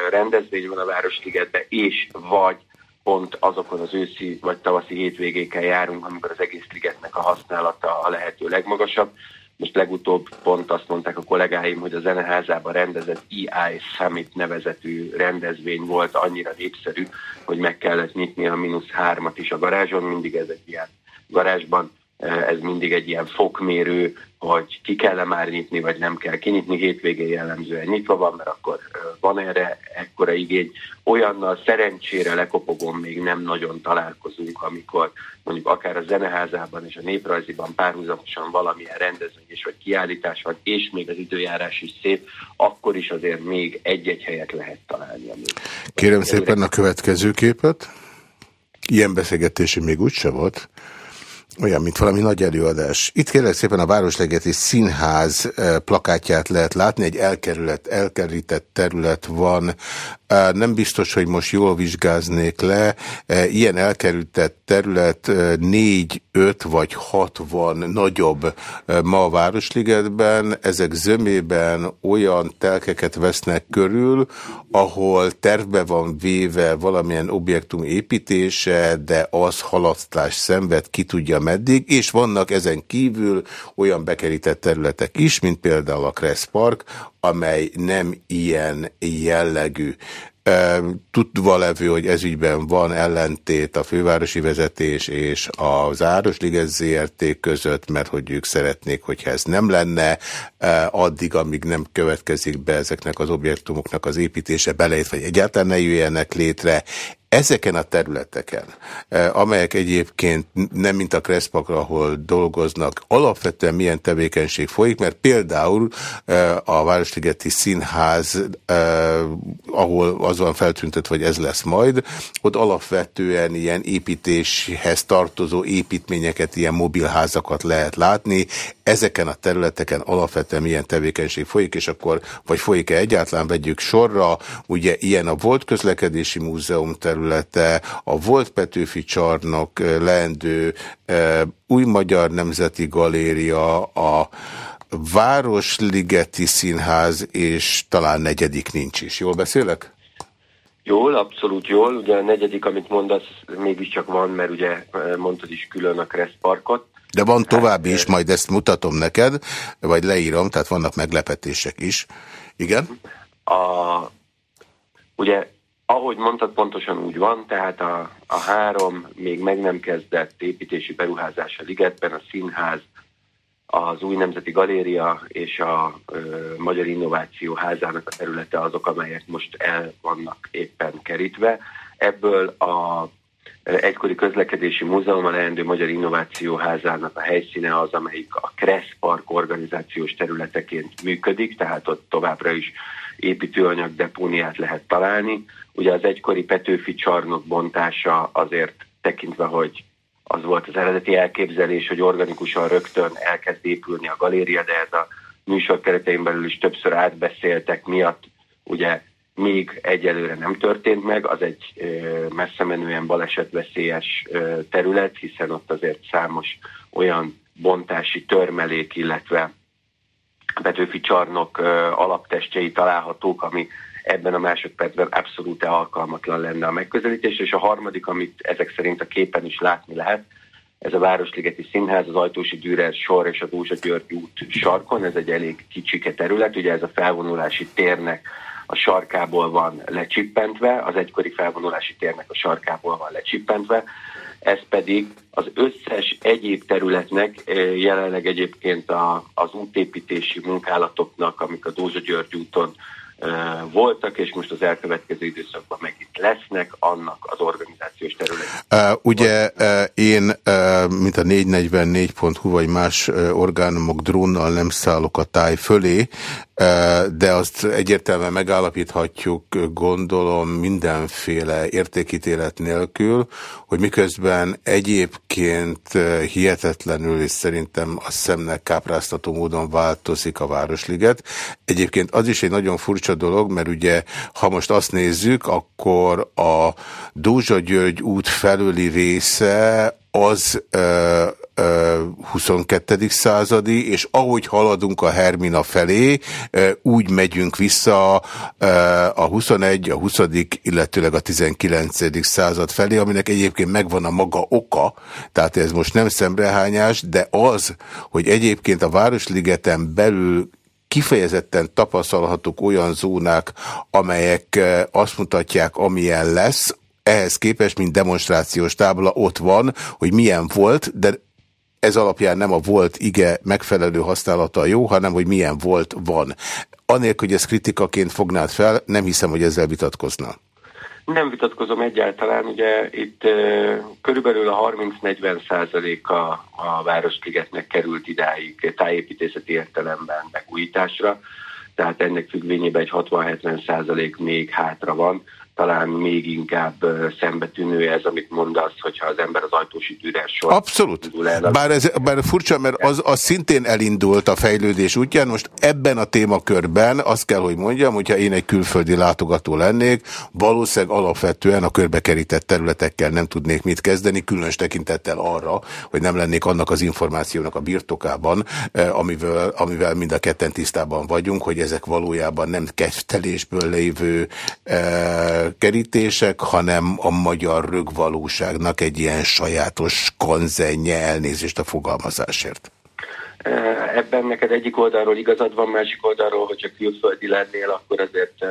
rendezvény van a Városligetben, és vagy pont azokon az őszi vagy tavaszi hétvégéken járunk, amikor az egész ligetnek a használata a lehető legmagasabb. Most legutóbb pont azt mondták a kollégáim, hogy a zeneházában rendezett EI Summit nevezetű rendezvény volt annyira népszerű, hogy meg kellett nyitni a mínusz hármat is a garázson, mindig ez egy ilyen garázsban ez mindig egy ilyen fokmérő, hogy ki kell -e már nyitni, vagy nem kell kinyitni, hétvégén jellemzően nyitva van, mert akkor van erre ekkora igény. Olyannal szerencsére lekopogom még nem nagyon találkozunk, amikor mondjuk akár a zeneházában és a néprajziban párhuzamosan valamilyen rendezvény és vagy kiállítás van, és még az időjárás is szép, akkor is azért még egy-egy helyet lehet találni. Kérem szépen a következő képet. Ilyen beszélgetési még úgyse volt. Olyan, mint valami nagy előadás. Itt kérlek szépen a Városlegeti Színház eh, plakátját lehet látni, egy elkerület, elkerített terület van. Eh, nem biztos, hogy most jól vizsgáznék le. Eh, ilyen elkerültett terület négy, öt vagy hat van nagyobb ma a Városligetben. Ezek zömében olyan telkeket vesznek körül, ahol tervbe van véve valamilyen objektum építése, de az halasztás szenved, ki tudja meddig, és vannak ezen kívül olyan bekerített területek is, mint például a Kressz Park, amely nem ilyen jellegű. Tudva levő, hogy ezügyben van ellentét a fővárosi vezetés és az Árosliget ZRT között, mert hogy ők szeretnék, hogyha ez nem lenne, addig, amíg nem következik be ezeknek az objektumoknak az építése belejét, vagy egyáltalán ne jöjjenek létre. Ezeken a területeken, eh, amelyek egyébként nem mint a Kreszpak, ahol dolgoznak, alapvetően milyen tevékenység folyik, mert például eh, a Városligeti Színház, eh, ahol az van feltüntet, hogy ez lesz majd, ott alapvetően ilyen építéshez tartozó építményeket, ilyen mobilházakat lehet látni. Ezeken a területeken alapvetően milyen tevékenység folyik, és akkor vagy folyik-e egyáltalán, vegyük sorra, ugye ilyen a Volt Közlekedési Múzeum terület, területe, a volt Petőfi csarnok leendő új magyar nemzeti galéria, a Városligeti Színház, és talán negyedik nincs is. Jól beszélek? Jól, abszolút jól. Ugye a negyedik, amit mondasz, mégiscsak van, mert ugye mondtad is külön a Kressz Parkot. De van további is, majd ezt mutatom neked, vagy leírom, tehát vannak meglepetések is. Igen? A, ugye ahogy mondtad, pontosan úgy van, tehát a, a három még meg nem kezdett építési beruházás a ligetben, a színház, az új nemzeti galéria és a ö, Magyar Innováció házának a területe azok, amelyek most el vannak éppen kerítve. Ebből a egykori közlekedési múzeum, a leendő Magyar Innováció házának a helyszíne az, amelyik a Kressz Park organizációs területeként működik, tehát ott továbbra is építőanyag depóniát lehet találni. Ugye az egykori Petőfi csarnok bontása azért tekintve, hogy az volt az eredeti elképzelés, hogy organikusan rögtön elkezd épülni a galéria, de ez a műsor keretein belül is többször átbeszéltek miatt, ugye még egyelőre nem történt meg, az egy messze menően balesetveszélyes terület, hiszen ott azért számos olyan bontási törmelék, illetve Petőfi csarnok alaptestjei találhatók, ami ebben a másodpercben abszolút alkalmatlan lenne a megközelítés, és a harmadik, amit ezek szerint a képen is látni lehet, ez a Városligeti Színház, az Ajtósi Dürer sor és a Dózsa György út sarkon, ez egy elég kicsike terület, ugye ez a felvonulási térnek a sarkából van lecsippentve, az egykori felvonulási térnek a sarkából van lecsippentve, ez pedig az összes egyéb területnek eh, jelenleg egyébként a, az útépítési munkálatoknak, amik a Dózsa György úton voltak, és most az elkövetkező időszakban meg itt lesznek, annak az organizációs terület. Uh, ugye uh, én, uh, mint a 444.hu vagy más orgánumok drónnal nem szállok a táj fölé, de azt egyértelműen megállapíthatjuk, gondolom mindenféle értékítélet nélkül, hogy miközben egyébként hihetetlenül, és szerintem a szemnek kápráztató módon változik a Városliget. Egyébként az is egy nagyon furcsa dolog, mert ugye, ha most azt nézzük, akkor a Dózsa György út felüli része az ö, ö, 22. századi, és ahogy haladunk a Hermina felé, ö, úgy megyünk vissza ö, a 21, a 20., illetőleg a 19. század felé, aminek egyébként megvan a maga oka, tehát ez most nem szemrehányás, de az, hogy egyébként a Városligeten belül kifejezetten tapasztalhatók olyan zónák, amelyek azt mutatják, amilyen lesz, ehhez képest, mint demonstrációs tábla ott van, hogy milyen volt, de ez alapján nem a volt ige megfelelő használata jó, hanem hogy milyen volt van. Anélkül, hogy ezt kritikaként fognád fel, nem hiszem, hogy ezzel vitatkozna. Nem vitatkozom egyáltalán, ugye itt uh, körülbelül a 30-40 százaléka a Városligetnek került idáig tájépítészeti értelemben megújításra, tehát ennek függvényében egy 60-70 százalék még hátra van talán még inkább szembetűnő ez, amit mondasz, hogyha az ember az ajtósítőre sor. Abszolút. El, bár, ez, bár furcsa, mert az, az szintén elindult a fejlődés útján. Most ebben a témakörben azt kell, hogy mondjam, hogyha én egy külföldi látogató lennék, valószínűleg alapvetően a körbekerített területekkel nem tudnék mit kezdeni, különös tekintettel arra, hogy nem lennék annak az információnak a birtokában, amivel, amivel mind a ketten tisztában vagyunk, hogy ezek valójában nem kettelésből lévő kerítések, hanem a magyar rögvalóságnak egy ilyen sajátos konzenje elnézést a fogalmazásért. Ebben neked egyik oldalról igazad van, másik oldalról, hogyha külföldi lennél, akkor azért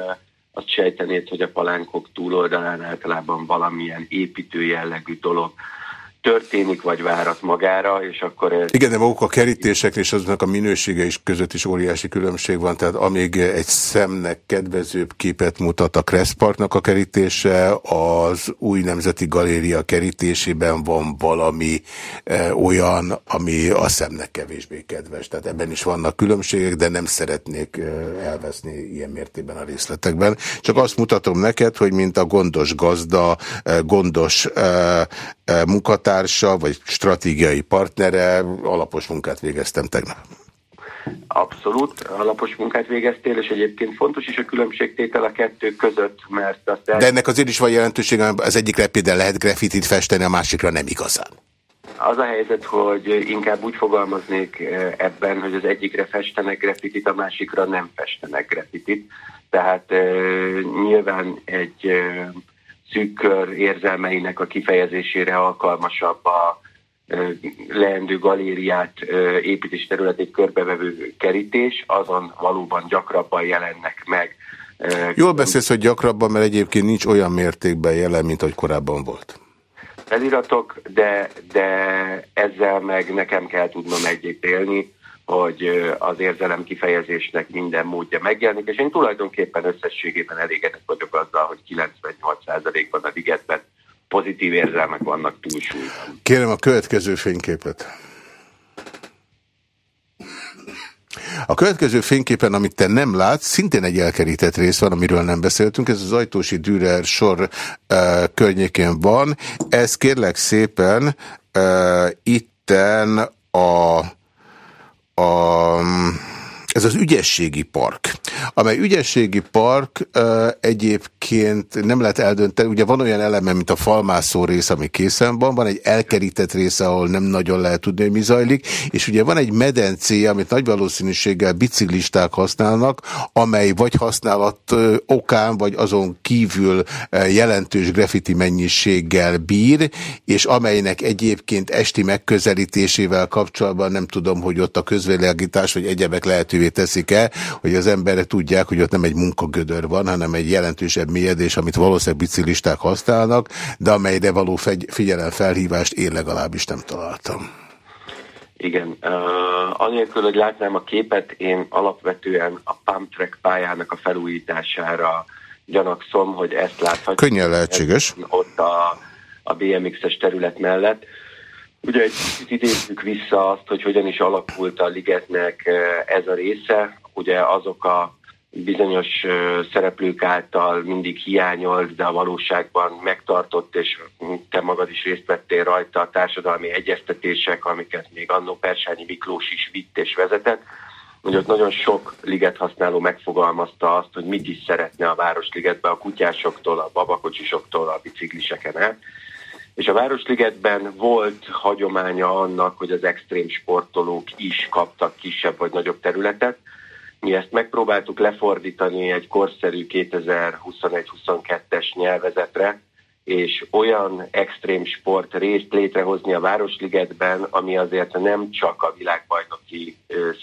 azt sejtenéd, hogy a palánkok túloldalán általában valamilyen építő jellegű dolog történik, vagy várat magára, és akkor... Ez... Igen, de maguk a kerítések és azoknak a minősége is között is óriási különbség van, tehát amíg egy szemnek kedvezőbb képet mutat a Kresszparknak a kerítése, az új nemzeti galéria kerítésében van valami e, olyan, ami a szemnek kevésbé kedves. Tehát ebben is vannak különbségek, de nem szeretnék e, elveszni ilyen mértében a részletekben. Csak azt mutatom neked, hogy mint a gondos gazda, e, gondos e, e, munkatár, munkatársa, vagy stratégiai partnere, alapos munkát végeztem tegnap. Abszolút, alapos munkát végeztél, és egyébként fontos is a különbségtétel a kettő között, mert azt el... De ennek azért is van jelentősége, az egyikre például lehet grafitit festeni, a másikra nem igazán. Az a helyzet, hogy inkább úgy fogalmaznék eh, ebben, hogy az egyikre festenek grafitit, a másikra nem festenek grafitit. Tehát e, nyilván egy e, szűk kör érzelmeinek a kifejezésére alkalmasabb a leendő galériát, építés területét körbevevő kerítés, azon valóban gyakrabban jelennek meg. Jól beszélsz, hogy gyakrabban, mert egyébként nincs olyan mértékben jelen, mint ahogy korábban volt. Feliratok, de, de ezzel meg nekem kell tudnom együtt élni, hogy az érzelem kifejezésnek minden módja megjelenik, és én tulajdonképpen összességében elégedett vagyok azzal, hogy 98%-ban a ligetben pozitív érzelmek vannak túlsúlyban. Kérem a következő fényképet. A következő fényképen, amit te nem látsz, szintén egy elkerített rész van, amiről nem beszéltünk, ez az Ajtósi Dürer sor uh, környékén van. Ez kérlek szépen uh, itten a a, ez az ügyességi park, amely ügyességi park uh, egyébként nem lehet eldönteni, ugye van olyan eleme, mint a falmászó rész, ami készen van, van egy elkerített része, ahol nem nagyon lehet tudni, hogy mi zajlik, és ugye van egy medencé, amit nagy valószínűséggel biciklisták használnak, amely vagy használat uh, okán, vagy azon kívül uh, jelentős graffiti mennyiséggel bír, és amelynek egyébként esti megközelítésével kapcsolatban nem tudom, hogy ott a közvélegítás, vagy egyebek lehetővé teszik-e, hogy az emberek tudják, hogy ott nem egy munkagödör van, hanem egy jelentősebb mélyedés, amit valószínűleg biciklisták használnak, de amelyre való figyelemfelhívást én legalábbis nem találtam. Igen, uh, anélkül, hogy látnám a képet, én alapvetően a pump track pályának a felújítására gyanakszom, hogy ezt láthatjuk. Könnyen lehetséges. Ott a, a BMX-es terület mellett. Ugye egy kicsit idézzük vissza azt, hogy hogyan is alakult a ligetnek ez a része. ugye azok a bizonyos szereplők által mindig hiányolt, de a valóságban megtartott, és te magad is részt vettél rajta a társadalmi egyeztetések, amiket még annó Persányi Miklós is vitt és vezetett, hogy ott nagyon sok liget használó megfogalmazta azt, hogy mit is szeretne a Városligetbe a kutyásoktól, a babakocsisoktól, a bicikliseken át. És a Városligetben volt hagyománya annak, hogy az extrém sportolók is kaptak kisebb vagy nagyobb területet, mi ezt megpróbáltuk lefordítani egy korszerű 2021-22-es nyelvezetre, és olyan extrém sport részt létrehozni a Városligetben, ami azért nem csak a világbajnoki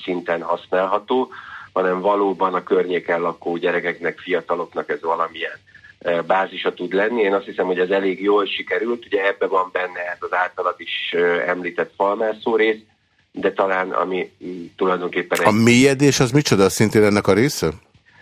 szinten használható, hanem valóban a környéken lakó gyerekeknek, fiataloknak ez valamilyen bázisa tud lenni. Én azt hiszem, hogy ez elég jól sikerült. Ugye ebbe van benne ez az általad is említett falmászó rész, de talán ami tulajdonképpen... A mélyedés az micsoda szintén ennek a része?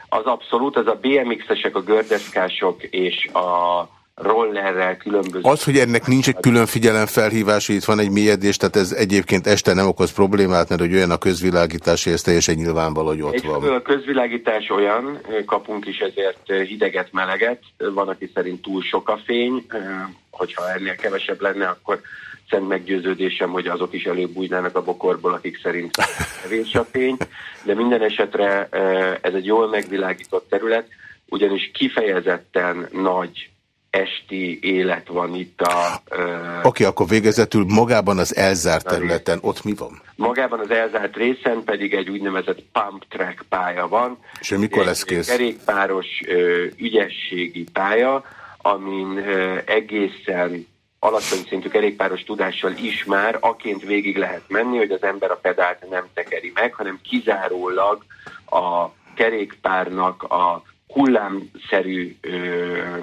Az abszolút, az a BMX-esek, a gördeszkások és a rollerrel különböző... Az, hogy ennek nincs egy külön figyelemfelhívás, itt van egy mélyedés, tehát ez egyébként este nem okoz problémát, mert hogy olyan a közvilágítás, hogy ez teljesen nyilvánvaló, hogy ott egy van. A közvilágítás olyan, kapunk is ezért hideget-meleget, van, aki szerint túl sok a fény, hogyha ennél kevesebb lenne, akkor szent meggyőződésem, hogy azok is előbújnának a bokorból, akik szerint kevés a fény, de minden esetre ez egy jól megvilágított terület, ugyanis kifejezetten nagy esti élet van itt a... Oké, okay, akkor végezetül magában az elzárt területen ott mi van? Magában az elzárt részen pedig egy úgynevezett pump track pálya van. És mikor lesz kész? Egy kerékpáros ügyességi pálya, amin egészen alacsony szintű kerékpáros tudással is már aként végig lehet menni, hogy az ember a pedált nem tekeri meg, hanem kizárólag a kerékpárnak a hullámszerű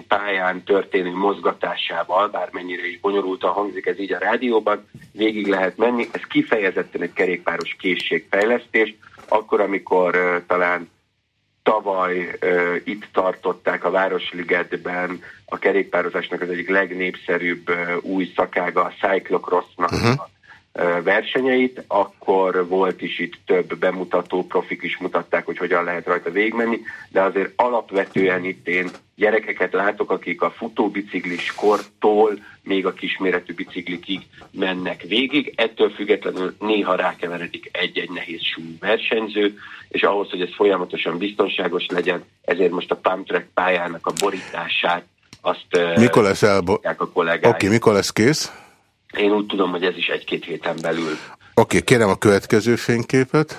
pályán történő mozgatásával, bármennyire is bonyolultan hangzik ez így a rádióban, végig lehet menni. Ez kifejezetten egy kerékpáros készségfejlesztés, akkor, amikor talán tavaly itt tartották a Városligetben a kerékpározásnak az egyik legnépszerűbb új szakága, a cyclocrossnak uh-huh. Versenyeit, akkor volt is itt több bemutató, profik is mutatták, hogy hogyan lehet rajta végigmenni, de azért alapvetően itt én gyerekeket látok, akik a futóbiciklis kortól még a kisméretű biciklikig mennek végig. Ettől függetlenül néha rákeveredik egy-egy nehéz súly versenyző, és ahhoz, hogy ez folyamatosan biztonságos legyen, ezért most a pump pályának a borítását azt mikor lesz elbo- a Oké, okay, mikor lesz kész? Én úgy tudom, hogy ez is egy-két héten belül. Oké, okay, kérem a következő fényképet.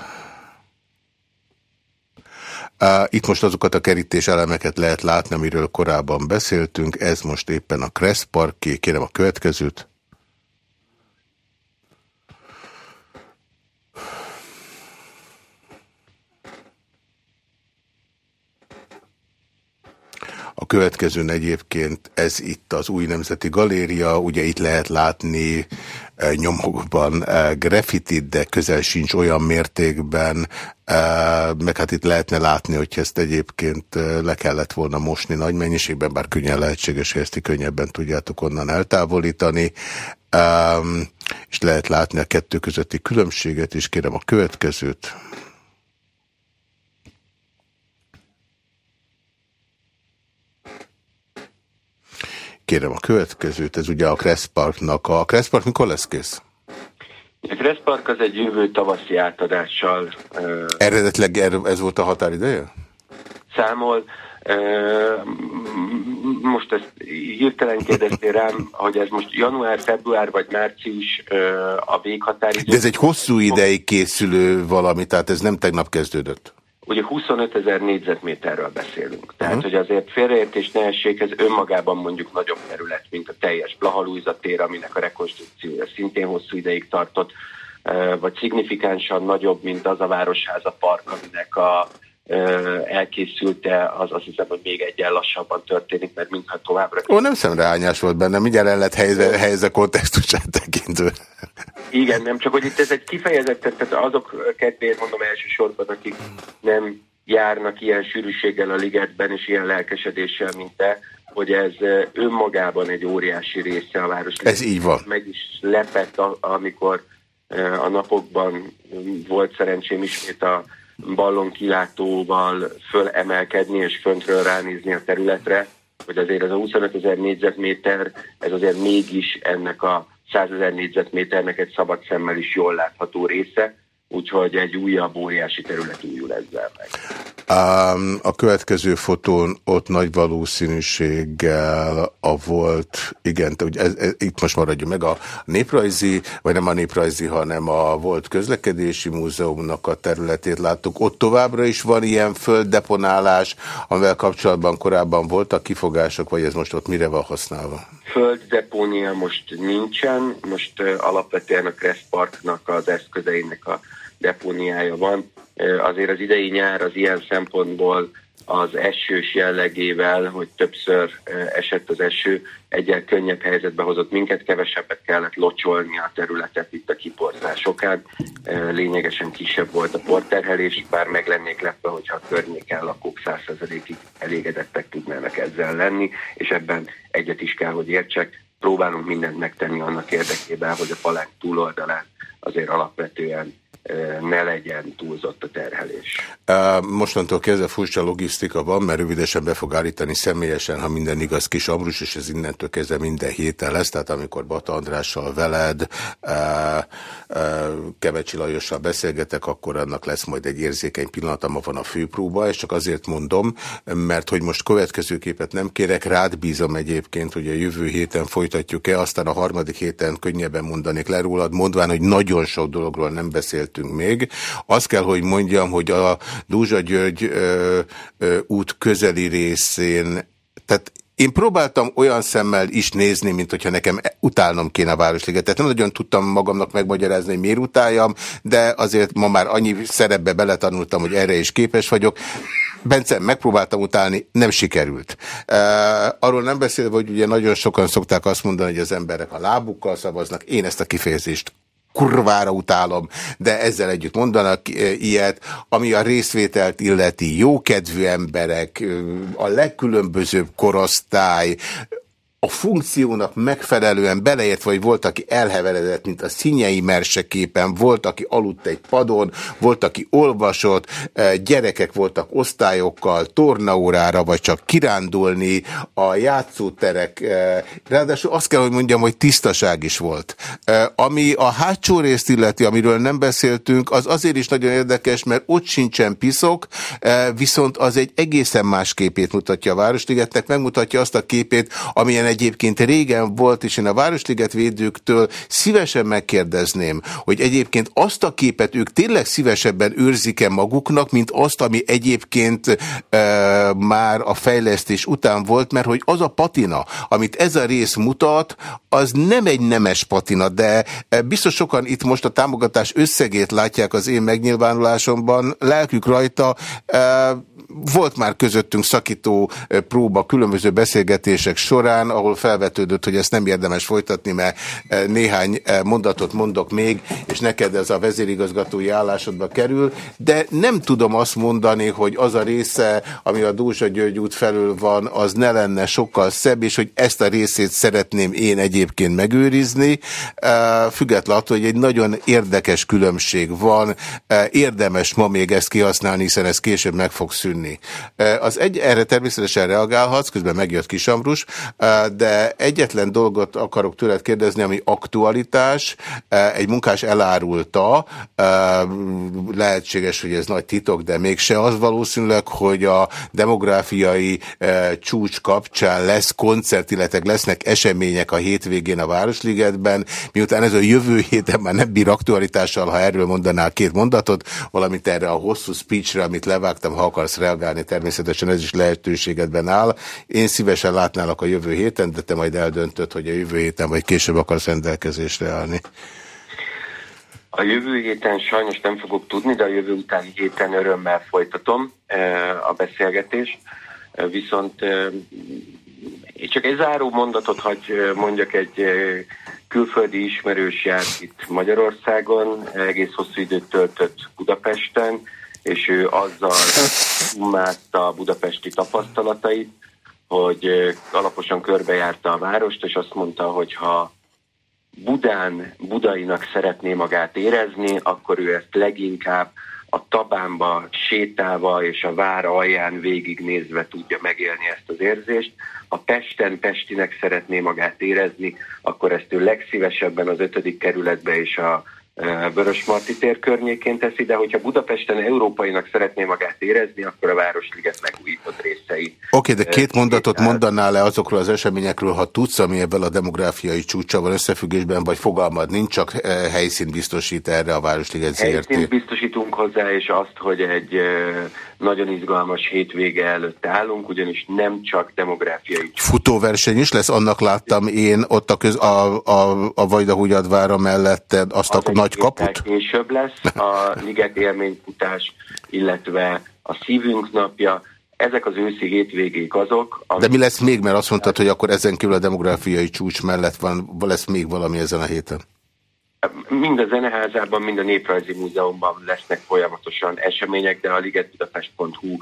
Itt most azokat a kerítés elemeket lehet látni, amiről korábban beszéltünk. Ez most éppen a Kressz Parké. Kérem a következőt. Következőn egyébként ez itt az új nemzeti galéria, ugye itt lehet látni e, nyomokban e, graffitit, de közel sincs olyan mértékben, e, meg hát itt lehetne látni, hogy ezt egyébként le kellett volna mosni nagy mennyiségben, bár könnyen lehetséges, hogy ezt könnyebben tudjátok onnan eltávolítani. És lehet látni a kettő közötti különbséget is, kérem a következőt. Kérem a következőt, ez ugye a Kressz Parknak. A Kressz Park mikor lesz kész? A Kressz Park az egy jövő tavaszi átadással. Eredetleg ez volt a határideje? Számol. Most ezt hirtelen kérdeztél rám, hogy ez most január, február vagy március a véghatáridő. De ez egy hosszú ideig készülő valami, tehát ez nem tegnap kezdődött. Ugye 25 ezer négyzetméterről beszélünk. Tehát, uh-huh. hogy azért félreértés ne essék, ez önmagában mondjuk nagyobb terület, mint a teljes Blahalújza tér, aminek a rekonstrukciója szintén hosszú ideig tartott, vagy szignifikánsan nagyobb, mint az a Városháza Park, aminek a elkészülte, az azt hiszem, hogy még egyen lassabban történik, mert mintha továbbra... Ó, nem szemreányás volt benne, mindjárt el lett helyze, helyze kontextusát tekintve. Igen, nem csak, hogy itt ez egy kifejezetten, tehát azok kedvéért mondom elsősorban, akik nem járnak ilyen sűrűséggel a ligetben és ilyen lelkesedéssel, mint te, hogy ez önmagában egy óriási része a város. Ez így van. Meg is lepett, amikor a napokban volt szerencsém ismét a ballonkilátóval fölemelkedni és föntről ránézni a területre, hogy azért ez a 25 ezer négyzetméter, ez azért mégis ennek a 100 ezer négyzetméternek egy szabad szemmel is jól látható része, úgyhogy egy újabb óriási terület újul ezzel meg. A következő fotón ott nagy valószínűséggel a volt, igen, ez, ez, itt most maradjon meg a néprajzi, vagy nem a néprajzi, hanem a volt közlekedési múzeumnak a területét láttuk. Ott továbbra is van ilyen földdeponálás, amivel kapcsolatban korábban voltak kifogások, vagy ez most ott mire van használva? Földdepónia most nincsen, most uh, alapvetően a Crest Parknak az eszközeinek a depóniája van. Azért az idei nyár az ilyen szempontból az esős jellegével, hogy többször esett az eső, egyel könnyebb helyzetbe hozott minket, kevesebbet kellett locsolni a területet itt a kiporzásokán. Lényegesen kisebb volt a porterhelés, bár meg lennék lepve, hogyha a környéken lakók 100%-ig elégedettek tudnának ezzel lenni, és ebben egyet is kell, hogy értsek. Próbálunk mindent megtenni annak érdekében, hogy a palánk túloldalán azért alapvetően ne legyen túlzott a terhelés. Mostantól kezdve furcsa logisztika van, mert rövidesen be fog állítani személyesen, ha minden igaz, Kis Ambrus, és ez innentől kezdve minden héten lesz, tehát amikor Bata Andrással veled, Kevecsi Lajossal beszélgetek, akkor annak lesz majd egy érzékeny pillanat, ma van a főpróba, és csak azért mondom, mert hogy most következő képet nem kérek, rád bízom egyébként, hogy a jövő héten folytatjuk-e, aztán a harmadik héten könnyebben mondanék le rólad, mondván, hogy nagyon sok dologról nem beszélt beszéltünk még. Azt kell, hogy mondjam, hogy a Dúzsa György ö, ö, út közeli részén, tehát én próbáltam olyan szemmel is nézni, mint hogyha nekem utálnom kéne a Városligetet. Nem nagyon tudtam magamnak megmagyarázni, hogy miért utáljam, de azért ma már annyi szerepbe beletanultam, hogy erre is képes vagyok. Bence, megpróbáltam utálni, nem sikerült. Uh, arról nem beszélve, hogy ugye nagyon sokan szokták azt mondani, hogy az emberek a lábukkal szavaznak. Én ezt a kifejezést kurvára utálom, de ezzel együtt mondanak ilyet, ami a részvételt illeti jókedvű emberek, a legkülönbözőbb korosztály, a funkciónak megfelelően beleért, vagy volt, aki elheveredett, mint a színyei merseképen, volt, aki aludt egy padon, volt, aki olvasott, eh, gyerekek voltak osztályokkal, tornaórára, vagy csak kirándulni, a játszóterek, eh, ráadásul azt kell, hogy mondjam, hogy tisztaság is volt. Eh, ami a hátsó részt illeti, amiről nem beszéltünk, az azért is nagyon érdekes, mert ott sincsen piszok, viszont az egy egészen más képét mutatja a Városligetnek, megmutatja azt a képét, amilyen egyébként régen volt, és én a Városliget védőktől szívesen megkérdezném, hogy egyébként azt a képet ők tényleg szívesebben őrzik-e maguknak, mint azt, ami egyébként e, már a fejlesztés után volt, mert hogy az a patina, amit ez a rész mutat, az nem egy nemes patina, de biztos sokan itt most a támogatás összegét látják az én megnyilvánulásomban, lelkük rajta, e, volt már közöttünk szakító próba különböző beszélgetések során, ahol felvetődött, hogy ezt nem érdemes folytatni, mert néhány mondatot mondok még, és neked ez a vezérigazgatói állásodba kerül, de nem tudom azt mondani, hogy az a része, ami a Dózsa György út felül van, az ne lenne sokkal szebb, és hogy ezt a részét szeretném én egyébként megőrizni, függetlenül attól, hogy egy nagyon érdekes különbség van, érdemes ma még ezt kihasználni, hiszen ez később meg fog szűnni tenni. Az egy, erre természetesen reagálhatsz, közben megjött Kisambrus, de egyetlen dolgot akarok tőled kérdezni, ami aktualitás. Egy munkás elárulta, lehetséges, hogy ez nagy titok, de mégse az valószínűleg, hogy a demográfiai csúcs kapcsán lesz koncert, illetve lesznek események a hétvégén a Városligetben, miután ez a jövő héten már nem bír aktualitással, ha erről mondanál két mondatot, valamint erre a hosszú speechre, amit levágtam, ha akarsz reagálni, természetesen ez is lehetőségedben áll. Én szívesen látnálak a jövő héten, de te majd eldöntöd, hogy a jövő héten vagy később akarsz rendelkezésre állni. A jövő héten sajnos nem fogok tudni, de a jövő utáni héten örömmel folytatom eh, a beszélgetést. Eh, viszont én csak egy záró mondatot hagy mondjak egy külföldi ismerős járt itt Magyarországon, egész hosszú időt töltött Budapesten, és ő azzal ummátta a budapesti tapasztalatait, hogy alaposan körbejárta a várost, és azt mondta, hogy ha Budán, budainak szeretné magát érezni, akkor ő ezt leginkább a Tabánba sétálva és a vár alján végignézve tudja megélni ezt az érzést. Ha Pesten Pestinek szeretné magát érezni, akkor ezt ő legszívesebben az ötödik kerületbe és a Vörös Marti tér környékén teszi, de hogyha Budapesten európainak szeretné magát érezni, akkor a Városliget megújított részei. Oké, okay, de két mondatot mondanál le azokról az eseményekről, ha tudsz, ami ebben a demográfiai csúcsa van összefüggésben, vagy fogalmad nincs, csak helyszínt biztosít erre a Városliget ZRT? Helyszínt biztosítunk hozzá, és azt, hogy egy nagyon izgalmas hétvége előtt állunk, ugyanis nem csak demográfiai... Futóverseny is lesz, annak láttam én ott a, köz, a, a, a Vajdahugyadvára mellette azt az a nagy kaput? később lesz a <laughs> Liget élményfutás, illetve a szívünk napja, ezek az őszi hétvégék azok... Amik... De mi lesz még, mert azt mondtad, hogy akkor ezen kívül a demográfiai csúcs mellett van, lesz még valami ezen a héten? Mind a Zeneházában, mind a Néprajzi Múzeumban lesznek folyamatosan események, de a ligetbudapest.hu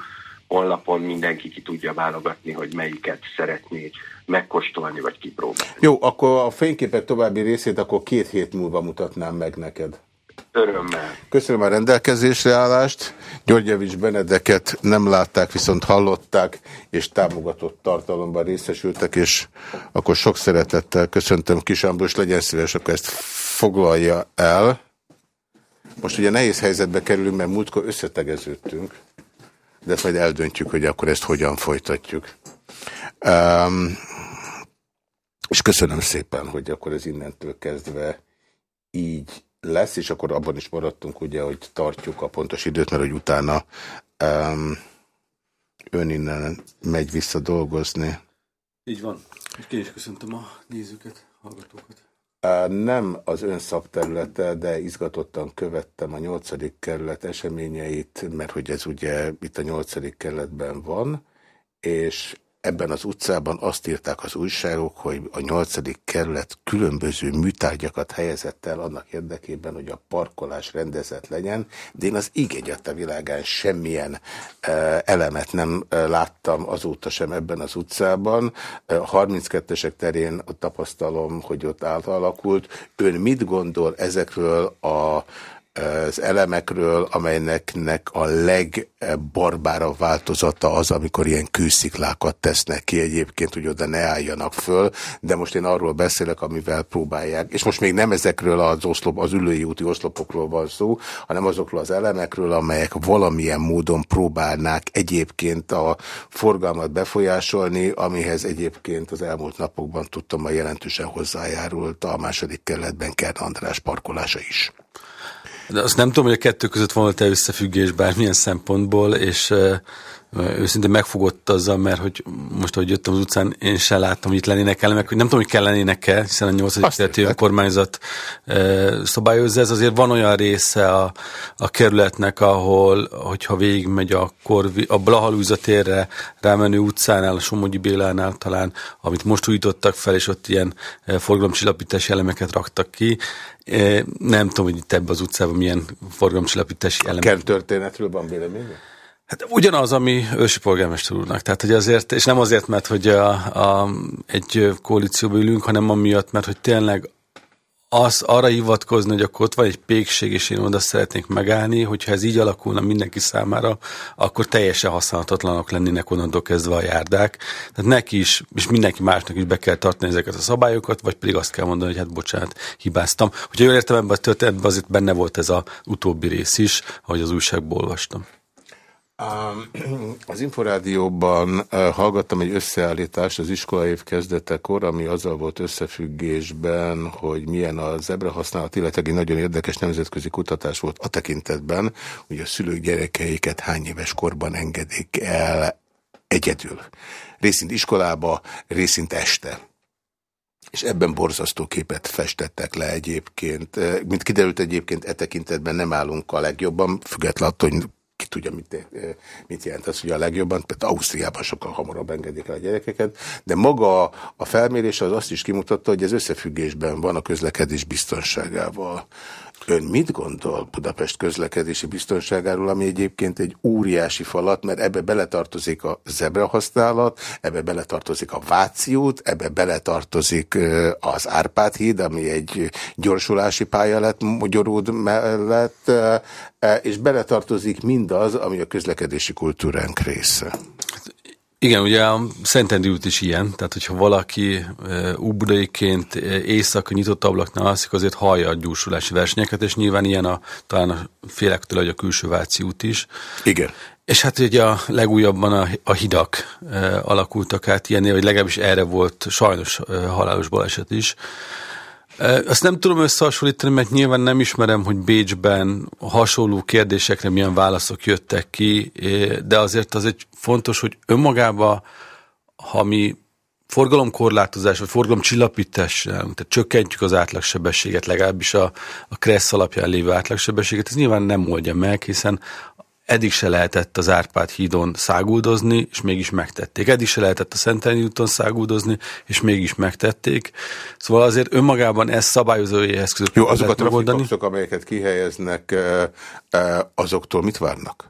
honlapon mindenki ki tudja válogatni, hogy melyiket szeretné megkóstolni, vagy kipróbálni. Jó, akkor a fényképek további részét akkor két hét múlva mutatnám meg neked. Örömmel. Köszönöm a rendelkezésre állást. Györgyevics Benedeket nem látták, viszont hallották, és támogatott tartalomban részesültek, és akkor sok szeretettel köszöntöm Kisámbor, és legyen szíves, akkor ezt foglalja el. Most ugye nehéz helyzetbe kerülünk, mert múltkor összetegeződtünk, de ezt majd eldöntjük, hogy akkor ezt hogyan folytatjuk. Um, és köszönöm szépen, hogy akkor ez innentől kezdve így lesz, és akkor abban is maradtunk, ugye, hogy tartjuk a pontos időt, mert hogy utána um, ön innen megy vissza dolgozni. Így van. És én is köszöntöm a nézőket, hallgatókat. Nem az ön szakterülete, de izgatottan követtem a nyolcadik kerület eseményeit, mert hogy ez ugye itt a nyolcadik kerületben van, és Ebben az utcában azt írták az újságok, hogy a nyolcadik kerület különböző műtárgyakat helyezett el annak érdekében, hogy a parkolás rendezett legyen, de én az így a világán semmilyen e, elemet nem e, láttam azóta sem ebben az utcában. E, a 32-esek terén tapasztalom, hogy ott átalakult. Ön mit gondol ezekről a az elemekről, amelynek a legbarbárabb változata az, amikor ilyen kősziklákat tesznek ki egyébként, hogy oda ne álljanak föl, de most én arról beszélek, amivel próbálják, és most még nem ezekről az, oszlop, az ülői úti oszlopokról van szó, hanem azokról az elemekről, amelyek valamilyen módon próbálnák egyébként a forgalmat befolyásolni, amihez egyébként az elmúlt napokban tudtam, hogy jelentősen hozzájárult a második kerületben Kern András parkolása is. De azt nem tudom, hogy a kettő között volt-e összefüggés bármilyen szempontból, és őszintén megfogott azzal, mert hogy most, hogy jöttem az utcán, én sem láttam, hogy itt lennének elemek, hogy nem tudom, hogy kell lennének-e, hiszen a 8. kerületi önkormányzat e, szabályozza. Ez azért van olyan része a, a kerületnek, ahol, hogyha végigmegy a, Korvi, a Blahalúza térre rámenő utcánál, a Somogyi Bélánál talán, amit most újítottak fel, és ott ilyen forgalomcsillapítási elemeket raktak ki. Nem tudom, hogy itt ebben az utcában milyen forgalomcsillapítási elemek. A történetről van véleménye? Hát ugyanaz, ami ősi polgármester úrnak. Tehát, hogy azért, és nem azért, mert hogy a, a, egy koalícióba ülünk, hanem amiatt, mert hogy tényleg az arra hivatkozni, hogy akkor ott van egy pékség, és én oda szeretnék megállni, hogyha ez így alakulna mindenki számára, akkor teljesen használhatatlanok lennének onnantól kezdve a járdák. Tehát neki is, és mindenki másnak is be kell tartani ezeket a szabályokat, vagy pedig azt kell mondani, hogy hát bocsánat, hibáztam. Hogyha jól értem ebben a történetben, azért benne volt ez a utóbbi rész is, ahogy az újságból olvastam. <clears throat> Az Inforádióban hallgattam egy összeállítást az iskolaév kezdetekor, ami azzal volt összefüggésben, hogy milyen a zebra használat, illetve egy nagyon érdekes nemzetközi kutatás volt a tekintetben, hogy a szülők gyerekeiket hány éves korban engedik el egyedül. Részint iskolába, részint este. És ebben borzasztó képet festettek le egyébként. Mint kiderült egyébként, e tekintetben nem állunk a legjobban, függetlenül attól, hogy ki tudja, mit, eh, mit jelent ez, hogy a legjobban, például Ausztriában sokkal hamarabb engedik el a gyerekeket, de maga a felmérés az azt is kimutatta, hogy ez összefüggésben van a közlekedés biztonságával. Ön mit gondol Budapest közlekedési biztonságáról, ami egyébként egy óriási falat, mert ebbe beletartozik a zebra használat, ebbe beletartozik a Váci út, ebbe beletartozik az Árpád híd, ami egy gyorsulási pálya lett Magyaród mellett, és beletartozik mindaz, ami a közlekedési kultúránk része. Igen, ugye a Szentendrű út is ilyen, tehát hogyha valaki úbudaiként éjszaka nyitott ablaknál alszik, azért hallja a gyúrsulási versenyeket, és nyilván ilyen a, talán a félektől, hogy a külső Váci út is. Igen. És hát ugye a legújabban a, a hidak e, alakultak át ilyennél, vagy legalábbis erre volt sajnos e, halálos baleset is. Azt nem tudom összehasonlítani, mert nyilván nem ismerem, hogy Bécsben hasonló kérdésekre milyen válaszok jöttek ki, de azért az egy fontos, hogy önmagában, ha mi forgalomkorlátozás vagy forgalomcsillapítással, tehát csökkentjük az átlagsebességet, legalábbis a, a Kressz alapján lévő átlagsebességet, ez nyilván nem oldja meg, hiszen eddig se lehetett az Árpád hídon száguldozni, és mégis megtették. Eddig se lehetett a Szenteni úton száguldozni, és mégis megtették. Szóval azért önmagában ez szabályozói eszközök. Jó, azok a trafikboxok, amelyeket kihelyeznek, azoktól mit várnak?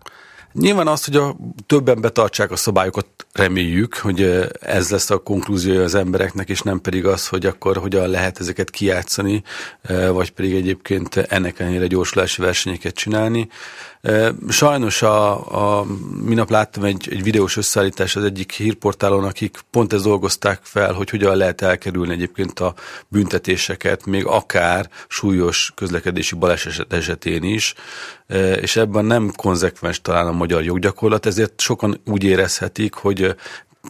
Nyilván azt, hogy a többen betartsák a szabályokat, reméljük, hogy ez lesz a konklúziója az embereknek, és nem pedig az, hogy akkor hogyan lehet ezeket kijátszani, vagy pedig egyébként ennek ellenére gyorsulási versenyeket csinálni. Sajnos a, a minap láttam egy, egy videós összeállítás az egyik hírportálon, akik pont ezt dolgozták fel, hogy hogyan lehet elkerülni egyébként a büntetéseket, még akár súlyos közlekedési baleset esetén is, és ebben nem konzekvens talán a magyar joggyakorlat, ezért sokan úgy érezhetik, hogy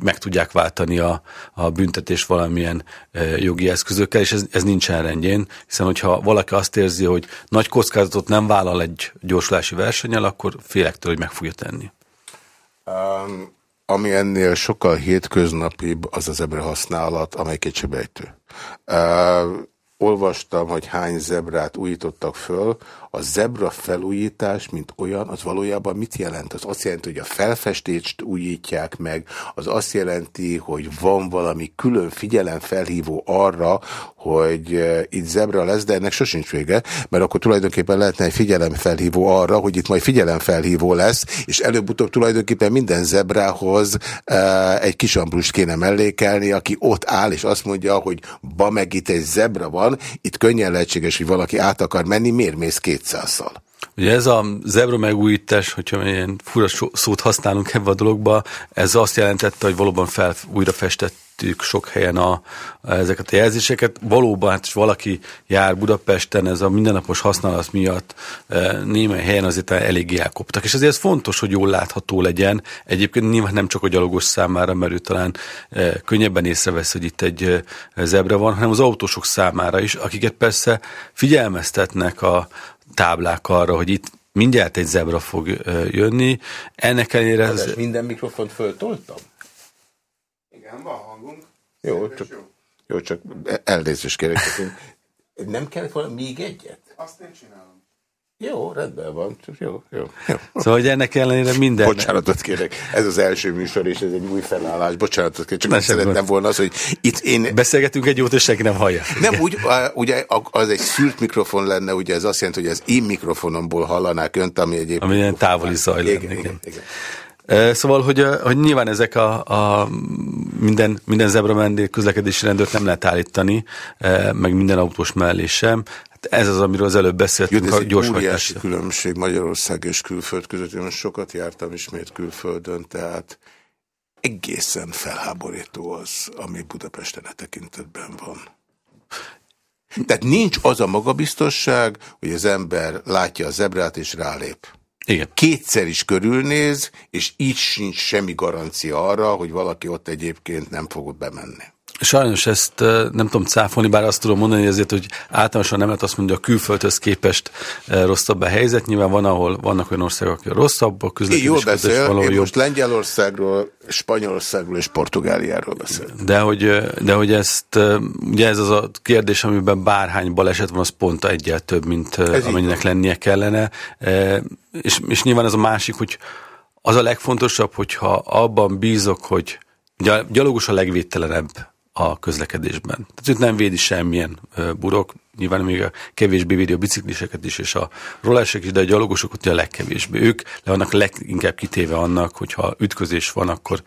meg tudják váltani a, a büntetés valamilyen e, jogi eszközökkel, és ez, ez nincsen rendjén, hiszen hogyha valaki azt érzi, hogy nagy kockázatot nem vállal egy gyorsulási versenyel, akkor félektől, hogy meg fogja tenni. Um, ami ennél sokkal hétköznapibb, az az ebre használat, amely kétségbejtő. Uh, olvastam, hogy hány zebrát újítottak föl, a zebra felújítás, mint olyan, az valójában mit jelent? Az azt jelenti, hogy a felfestést újítják meg, az azt jelenti, hogy van valami külön figyelemfelhívó arra, hogy uh, itt zebra lesz, de ennek sosincs vége, mert akkor tulajdonképpen lehetne egy figyelemfelhívó arra, hogy itt majd figyelemfelhívó lesz, és előbb-utóbb tulajdonképpen minden zebrához uh, egy kisambrust kéne mellékelni, aki ott áll, és azt mondja, hogy ba meg itt egy zebra van, itt könnyen lehetséges, hogy valaki át akar menni, miért mész két 200-szal. Ugye ez a zebra megújítás, hogyha ilyen fura szót használunk ebbe a dologba, ez azt jelentette, hogy valóban fel, újra festettük sok helyen a, ezeket a jelzéseket. Valóban, hát valaki jár Budapesten, ez a mindennapos használat miatt e, némely helyen azért eléggé elkoptak. És ezért ez fontos, hogy jól látható legyen. Egyébként nyilván nem csak a gyalogos számára, mert ő talán e, könnyebben észrevesz, hogy itt egy e, zebra van, hanem az autósok számára is, akiket persze figyelmeztetnek a, táblák arra, hogy itt mindjárt egy zebra fog jönni. Ennek ellenére... Ez... Minden mikrofont föltoltam? Igen, van hangunk. Jó, csak, jó. jó, csak elnézést kérek. Nem kell volna még egyet? Azt én csinálom. Jó, rendben van. Jó, jó, jó. Szóval, hogy ennek ellenére minden... Bocsánatot kérek. Ez az első műsor, és ez egy új felállás. Bocsánatot kérek. Csak szeretném volna az, hogy itt én... Beszélgetünk egy jót, és senki nem hallja. Nem, úgy, ugye az egy szűrt mikrofon lenne, ugye ez azt jelenti, hogy az én mikrofonomból hallanák önt, ami egyébként... Ami ilyen távoli zaj lenne. Igen, igen, igen. Szóval, hogy, hogy nyilván ezek a, a minden, minden zebra közlekedési rendőrt nem lehet állítani, meg minden autós mellé sem. Ez az, amiről az előbb beszéltünk. Jó, ez egy óriási különbség Magyarország és külföld között. Én sokat jártam ismét külföldön, tehát egészen felháborító az, ami Budapesten a tekintetben van. Tehát nincs az a magabiztosság, hogy az ember látja a zebrát és rálép. Igen. Kétszer is körülnéz, és így sincs semmi garancia arra, hogy valaki ott egyébként nem fog bemenni. Sajnos ezt nem tudom cáfolni, bár azt tudom mondani azért, hogy általánosan nem lehet azt mondani, hogy a külföldhöz képest rosszabb a helyzet. Nyilván van, ahol vannak olyan országok, akik rosszabb, a közlekedés Jól beszél, én most Lengyelországról, Spanyolországról és Portugáliáról beszél. De hogy, de hogy ezt, ugye ez az a kérdés, amiben bárhány baleset van, az pont egyel több, mint ez amennyinek lennie kellene. És, és nyilván ez a másik, hogy az a legfontosabb, hogyha abban bízok, hogy gyalogos a legvédtelenebb a közlekedésben. Tehát őt nem védi semmilyen burok, nyilván még a kevésbé védi a bicikliseket is, és a rollersek is, de a gyalogosok ott a legkevésbé. Ők le vannak leginkább kitéve annak, hogyha ütközés van, akkor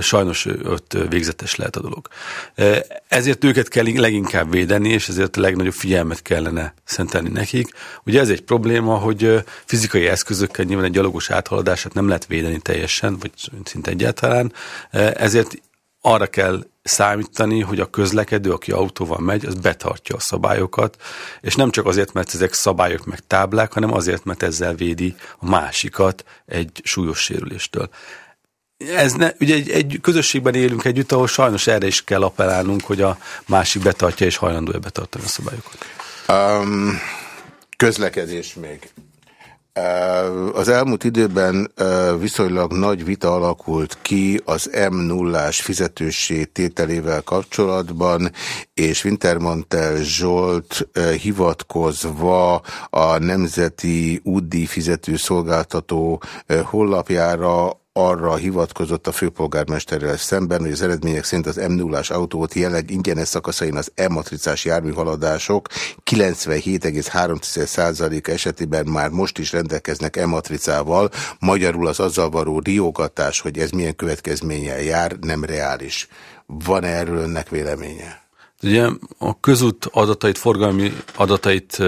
sajnos ott végzetes lehet a dolog. Ezért őket kell leginkább védeni, és ezért a legnagyobb figyelmet kellene szentelni nekik. Ugye ez egy probléma, hogy fizikai eszközökkel nyilván egy gyalogos áthaladását nem lehet védeni teljesen, vagy szinte egyáltalán, ezért arra kell számítani, hogy a közlekedő, aki autóval megy, az betartja a szabályokat, és nem csak azért, mert ezek szabályok meg táblák, hanem azért, mert ezzel védi a másikat egy súlyos sérüléstől. Ez ne, ugye egy, egy közösségben élünk együtt, ahol sajnos erre is kell appellálnunk, hogy a másik betartja és hajlandó-e betartani a szabályokat. Um, közlekedés még. Az elmúlt időben viszonylag nagy vita alakult ki az M0-ás fizetősé tételével kapcsolatban, és Wintermantel Zsolt hivatkozva a Nemzeti Útdíj fizető szolgáltató honlapjára arra hivatkozott a főpolgármesterrel szemben, hogy az eredmények szerint az m 0 autót jelenleg ingyenes szakaszain az E-matricás járműhaladások 97,3% esetében már most is rendelkeznek E-matricával, magyarul az azzal való riogatás, hogy ez milyen következménnyel jár, nem reális. Van -e erről önnek Ugye a közút adatait, forgalmi adatait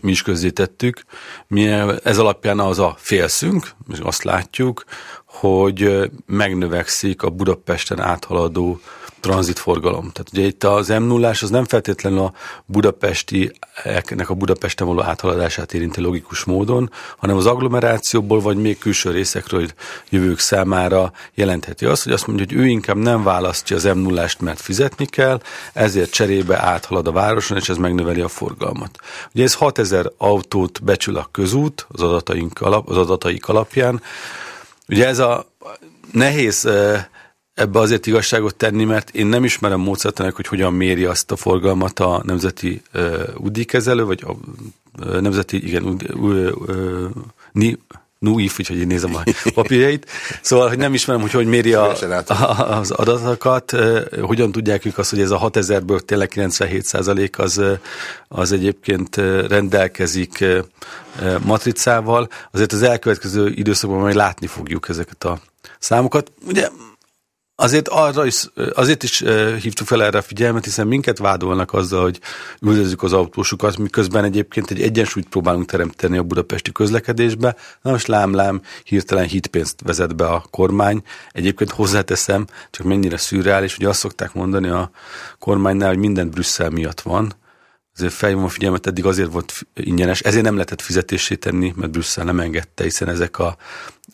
mi is közzétettük. Mi ez alapján az a félszünk, és azt látjuk, hogy megnövekszik a Budapesten áthaladó tranzitforgalom. Tehát ugye itt az m 0 az nem feltétlenül a budapesti, a Budapesten való áthaladását érinti logikus módon, hanem az agglomerációból vagy még külső részekről jövők számára jelentheti azt, hogy azt mondja, hogy ő inkább nem választja az m 0 mert fizetni kell, ezért cserébe áthalad a városon, és ez megnöveli a forgalmat. Ugye ez 6000 autót becsül a közút az, adataink alap, az adataik alapján, Ugye ez a nehéz ebbe azért igazságot tenni, mert én nem ismerem módszertanak, hogy hogyan méri azt a forgalmat a Nemzeti uh, kezelő, vagy a uh, Nemzeti, igen, uh, uh, uh, NUIF, úgyhogy én nézem a <laughs> papírjait. Szóval, hogy nem ismerem, hogy hogy méri a, a, az adatokat, hogyan tudják ők azt, hogy ez a 6000-ből tényleg 97% az, az egyébként rendelkezik matricával. Azért az elkövetkező időszakban majd látni fogjuk ezeket a számokat. Ugye Azért, arra is, azért is hívtuk fel erre a figyelmet, hiszen minket vádolnak azzal, hogy üldözzük az autósukat, miközben egyébként egy egyensúlyt próbálunk teremteni a budapesti közlekedésbe. Na most lám-lám, hirtelen hitpénzt vezet be a kormány. Egyébként hozzáteszem, csak mennyire szürreális, hogy azt szokták mondani a kormánynál, hogy minden Brüsszel miatt van azért felhívom a figyelmet, eddig azért volt ingyenes, ezért nem lehetett fizetésé tenni, mert Brüsszel nem engedte, hiszen ezek, a,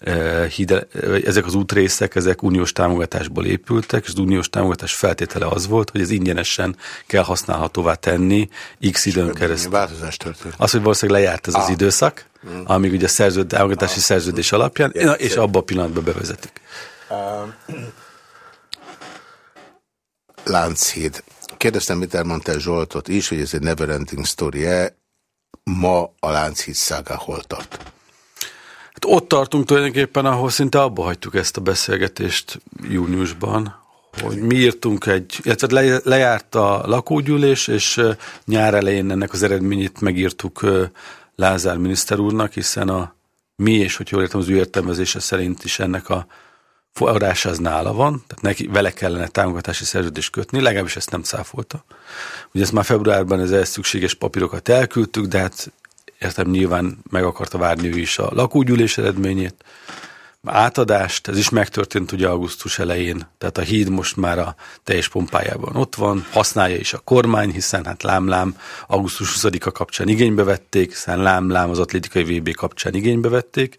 e, hide, ezek az útrészek, ezek uniós támogatásból épültek, és az uniós támogatás feltétele az volt, hogy ez ingyenesen kell használhatóvá tenni x időn keresztül. Változás történt. Az, hogy valószínűleg lejárt ez ah. az időszak, mm. amíg ugye a szerződ, támogatási ah. szerződés alapján, ja, és abban a pillanatban bevezetik. Uh, Lánchíd. Kérdeztem Mittermantel Zsoltot is, hogy ez egy neverending story-e. Ma a Lánchíd szága hol tart? Hát ott tartunk tulajdonképpen, ahol szinte abba hagytuk ezt a beszélgetést júniusban, hogy mi írtunk egy, illetve le, lejárt a lakógyűlés, és nyár elején ennek az eredményét megírtuk Lázár miniszter úrnak, hiszen a mi, és hogy jól értem, az ő értelmezése szerint is ennek a forrás az nála van, tehát neki, vele kellene támogatási szerződést kötni, legalábbis ezt nem cáfolta. Ugye ezt már februárban az ehhez szükséges papírokat elküldtük, de hát értem nyilván meg akarta várni ő is a lakógyűlés eredményét, átadást, ez is megtörtént ugye augusztus elején, tehát a híd most már a teljes pompájában ott van, használja is a kormány, hiszen hát lámlám augusztus 20-a kapcsán igénybe vették, hiszen lámlám az atlétikai VB kapcsán igénybe vették,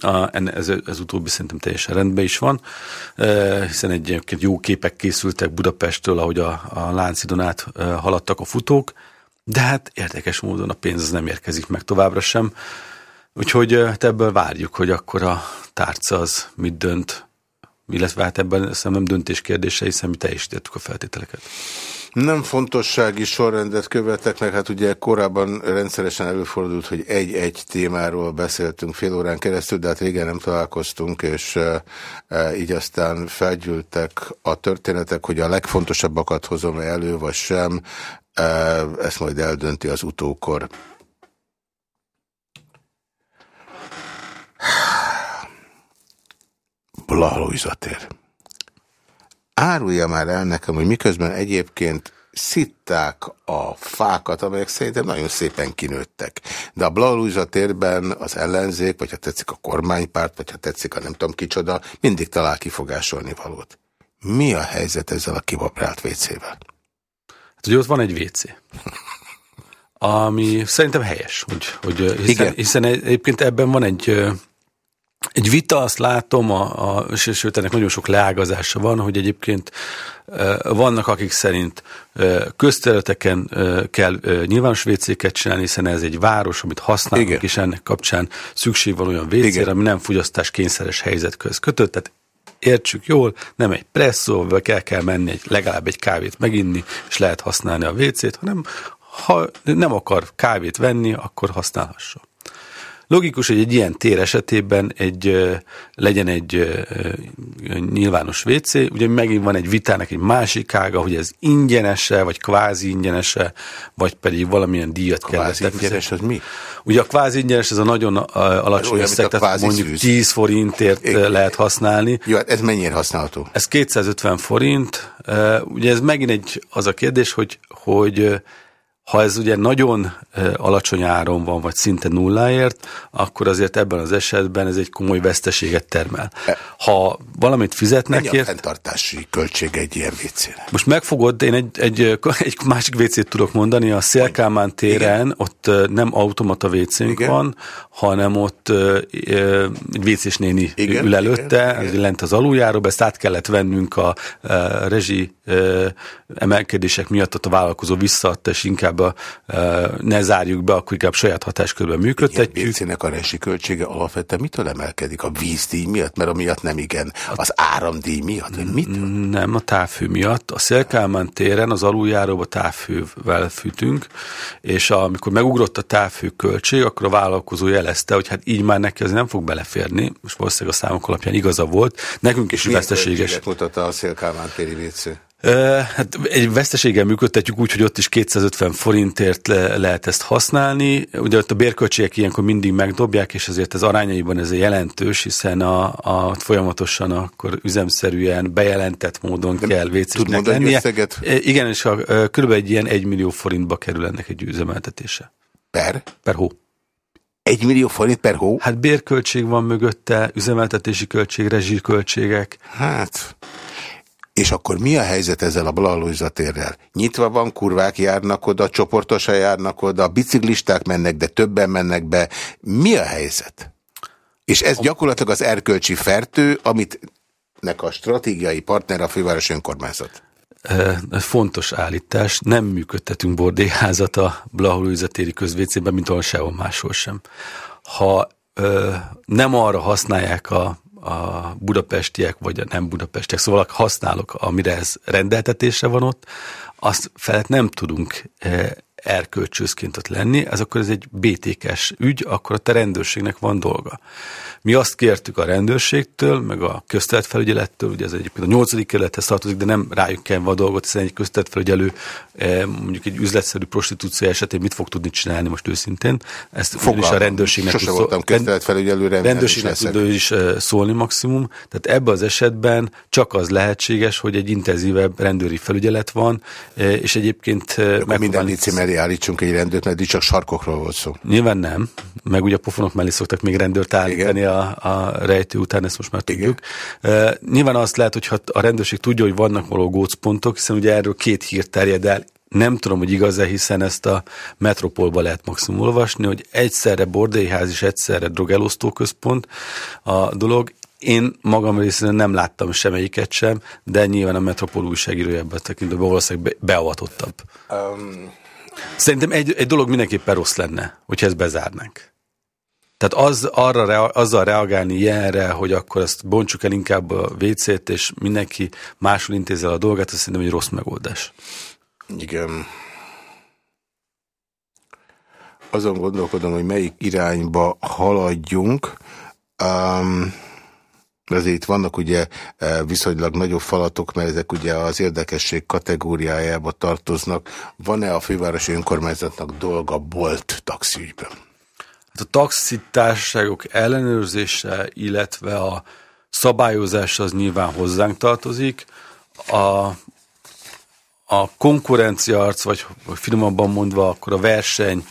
a, ez, ez utóbbi szerintem teljesen rendben is van, e, hiszen egyébként jó képek készültek Budapestről, ahogy a, a Láncidon át e, haladtak a futók, de hát érdekes módon a pénz az nem érkezik meg továbbra sem. Úgyhogy e, ebből várjuk, hogy akkor a tárca az mit dönt, illetve hát ebben nem döntés kérdése, hiszen mi teljesítettük a feltételeket. Nem fontossági sorrendet követek meg, hát ugye korábban rendszeresen előfordult, hogy egy-egy témáról beszéltünk fél órán keresztül, de hát régen nem találkoztunk, és így aztán felgyűltek a történetek, hogy a legfontosabbakat hozom elő, vagy sem, ezt majd eldönti az utókor. <sighs> Blaha tér. Árulja már el nekem, hogy miközben egyébként szitták a fákat, amelyek szerintem nagyon szépen kinőttek. De a Blaha térben az ellenzék, vagy ha tetszik a kormánypárt, vagy ha tetszik a nem tudom kicsoda, mindig talál kifogásolni valót. Mi a helyzet ezzel a kibabrált WC-vel? Hát ugye ott van egy WC. Ami szerintem helyes, hogy, hogy hiszen, Igen. hiszen egyébként ebben van egy egy vita, azt látom, a, a, sőt ennek nagyon sok leágazása van, hogy egyébként vannak, akik szerint közterületeken kell nyilvános WC-ket csinálni, hiszen ez egy város, amit használunk, Igen. és ennek kapcsán szükség van olyan WC-re, ami nem fogyasztás kényszeres helyzet köz kötött. Tehát értsük jól, nem egy presszó, vagy kell kell menni egy, legalább egy kávét meginni, és lehet használni a WC-t, hanem ha nem akar kávét venni, akkor használhassa. Logikus, hogy egy ilyen tér esetében egy, legyen egy nyilvános WC, ugye megint van egy vitának egy másik ága, hogy ez ingyenese, vagy kvázi ingyenese, vagy pedig valamilyen díjat kell. Kvázi ingyenes az mi? Ugye a kvázi ingyenes, ez a nagyon alacsony összeg, tehát mondjuk szűz. 10 forintért Igen. lehet használni. Jó, hát ez mennyire használható? Ez 250 forint. Ugye ez megint egy az a kérdés, hogy, hogy ha ez ugye nagyon alacsony áron van, vagy szinte nulláért, akkor azért ebben az esetben ez egy komoly veszteséget termel. E- ha valamit fizetnek Mennyi a fenntartási költség egy ilyen wc -re? Most megfogod, én egy, egy, <laughs> egy másik WC-t tudok mondani, a Szélkámán téren, Igen. ott nem automata wc van, hanem ott egy WC-s néni Igen. ül előtte, Igen. lent az aluljáróba, ezt át kellett vennünk a, a rezsi emelkedések miatt, ott a vállalkozó visszaadta, és inkább inkább ne zárjuk be, akkor inkább saját hatáskörben működtetjük. Egy a resi költsége alapvetően mitől emelkedik? A vízdíj miatt, mert amiatt nem igen. Az áramdíj miatt, vagy mit? Nem, a távfő miatt. A Szélkálmán téren az aluljáróba távfővel fűtünk, és amikor megugrott a távfő költség, akkor a vállalkozó jelezte, hogy hát így már neki az nem fog beleférni. Most valószínűleg a számok alapján igaza volt. Nekünk is Milyen veszteséges. mutatta a Szélkálmán téri vécő? Hát egy veszteséggel működtetjük úgy, hogy ott is 250 forintért le, lehet ezt használni. Ugye ott a bérköltségek ilyenkor mindig megdobják, és azért az arányaiban ez jelentős, hiszen a, a folyamatosan akkor üzemszerűen bejelentett módon De kell vécésnek lennie. Összeget? Igen, és a, körülbelül egy ilyen 1 millió forintba kerül ennek egy üzemeltetése. Per? Per hó. Egy millió forint per hó? Hát bérköltség van mögötte, üzemeltetési költség, rezsiköltségek. Hát, és akkor mi a helyzet ezzel a Blahalóza térrel? Nyitva van, kurvák járnak oda, csoportosan járnak oda, biciklisták mennek, de többen mennek be. Mi a helyzet? És ez gyakorlatilag az erkölcsi fertő, amit nek a stratégiai partner a főváros önkormányzat. Fontos állítás, nem működtetünk bordéházat a Blahalóza téri közvécében, mint ahol sehol máshol sem. Ha nem arra használják a a budapestiek, vagy a nem budapestiek, szóval használok, amire ez rendeltetése van ott, azt felett nem tudunk erkölcsőszként ott lenni, ez akkor ez egy BTK-s ügy, akkor a te rendőrségnek van dolga. Mi azt kértük a rendőrségtől, meg a közteletfelügyelettől, ugye ez egyébként a nyolcadik kerülethez tartozik, de nem rájuk kell a dolgot, hiszen egy közteletfelügyelő eh, mondjuk egy üzletszerű prostitúció esetén mit fog tudni csinálni most őszintén. Ezt is a rendőrségnek Sose tud voltam közteletfelügyelő, rendőrségnek tud is eh, szólni maximum. Tehát ebben az esetben csak az lehetséges, hogy egy intenzívebb rendőri felügyelet van, eh, és egyébként minden mellé állítsunk egy rendőrt, mert csak sarkokról volt szó. Nyilván nem, meg ugye a pofonok mellé szoktak még rendőrt állítani a a, a rejtő után, ezt most már tudjuk. Uh, nyilván azt lehet, hogy a rendőrség tudja, hogy vannak való gócpontok, hiszen ugye erről két hír terjed el, nem tudom, hogy igaz-e, hiszen ezt a metropolba lehet maximum olvasni, hogy egyszerre bordélyház és egyszerre drogelosztó központ a dolog. Én magam részéről nem láttam semmelyiket sem, de nyilván a Metropol újságírója ebben tekintve valószínűleg beavatottabb. Um... Szerintem egy, egy dolog mindenképpen rossz lenne, hogyha ezt bezárnánk. Tehát az, arra, azzal reagálni ilyenre, hogy akkor azt bontsuk el inkább a WC-t, és mindenki máshol intézzel a dolgát, azt szerintem egy rossz megoldás. Igen. Azon gondolkodom, hogy melyik irányba haladjunk. Um, azért itt vannak ugye e, viszonylag nagyobb falatok, mert ezek ugye az érdekesség kategóriájába tartoznak. Van-e a fővárosi önkormányzatnak dolga bolt taxiügyben? Hát a taxitárságok ellenőrzése, illetve a szabályozás az nyilván hozzánk tartozik. A, a konkurenciaarc, vagy finomabban mondva, akkor a verseny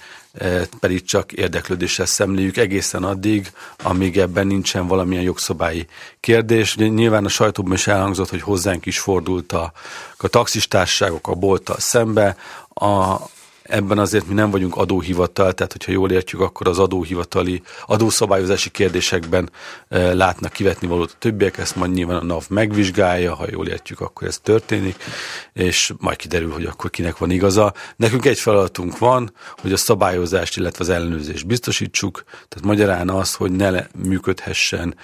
pedig csak érdeklődéssel szemléljük egészen addig, amíg ebben nincsen valamilyen jogszabályi kérdés. Nyilván a sajtóban is elhangzott, hogy hozzánk is fordult a, a taxistárságok a bolttal szembe. A, Ebben azért mi nem vagyunk adóhivatal, tehát hogyha jól értjük, akkor az adóhivatali, adószabályozási kérdésekben e, látnak kivetni valót a többiek, ezt majd nyilván a NAV megvizsgálja, ha jól értjük, akkor ez történik, és majd kiderül, hogy akkor kinek van igaza. Nekünk egy feladatunk van, hogy a szabályozást, illetve az ellenőrzést biztosítsuk, tehát magyarán az, hogy ne működhessen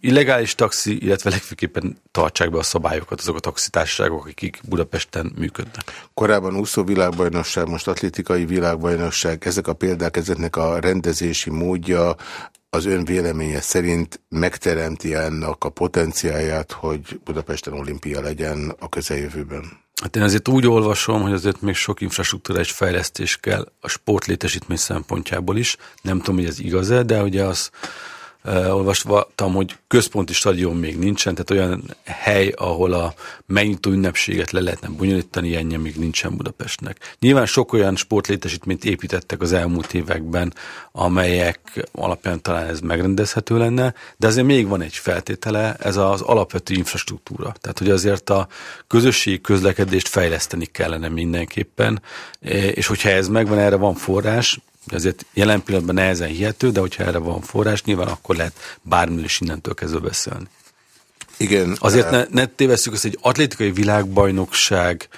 illegális taxi, illetve legfőképpen tartsák be a szabályokat azok a taxitársaságok, akik Budapesten működnek. Korábban úszó világbajnokság, most atlétikai világbajnokság, ezek a példák, ezeknek a rendezési módja az ön véleménye szerint megteremti ennek a potenciáját, hogy Budapesten olimpia legyen a közeljövőben? Hát én azért úgy olvasom, hogy azért még sok infrastruktúrális fejlesztés kell a sportlétesítmény szempontjából is. Nem tudom, hogy ez igaz-e, de ugye az olvastam, hogy központi stadion még nincsen, tehát olyan hely, ahol a megnyitó ünnepséget le lehetne bonyolítani, ennyi még nincsen Budapestnek. Nyilván sok olyan sportlétesítményt építettek az elmúlt években, amelyek alapján talán ez megrendezhető lenne, de azért még van egy feltétele, ez az alapvető infrastruktúra. Tehát, hogy azért a közösségi közlekedést fejleszteni kellene mindenképpen, és hogyha ez megvan, erre van forrás, ezért jelen pillanatban nehezen hihető, de hogyha erre van forrás, nyilván akkor lehet bármiről is innentől kezdve beszélni. Igen. Azért ne, ne tévesszük azt, egy atlétikai világbajnokság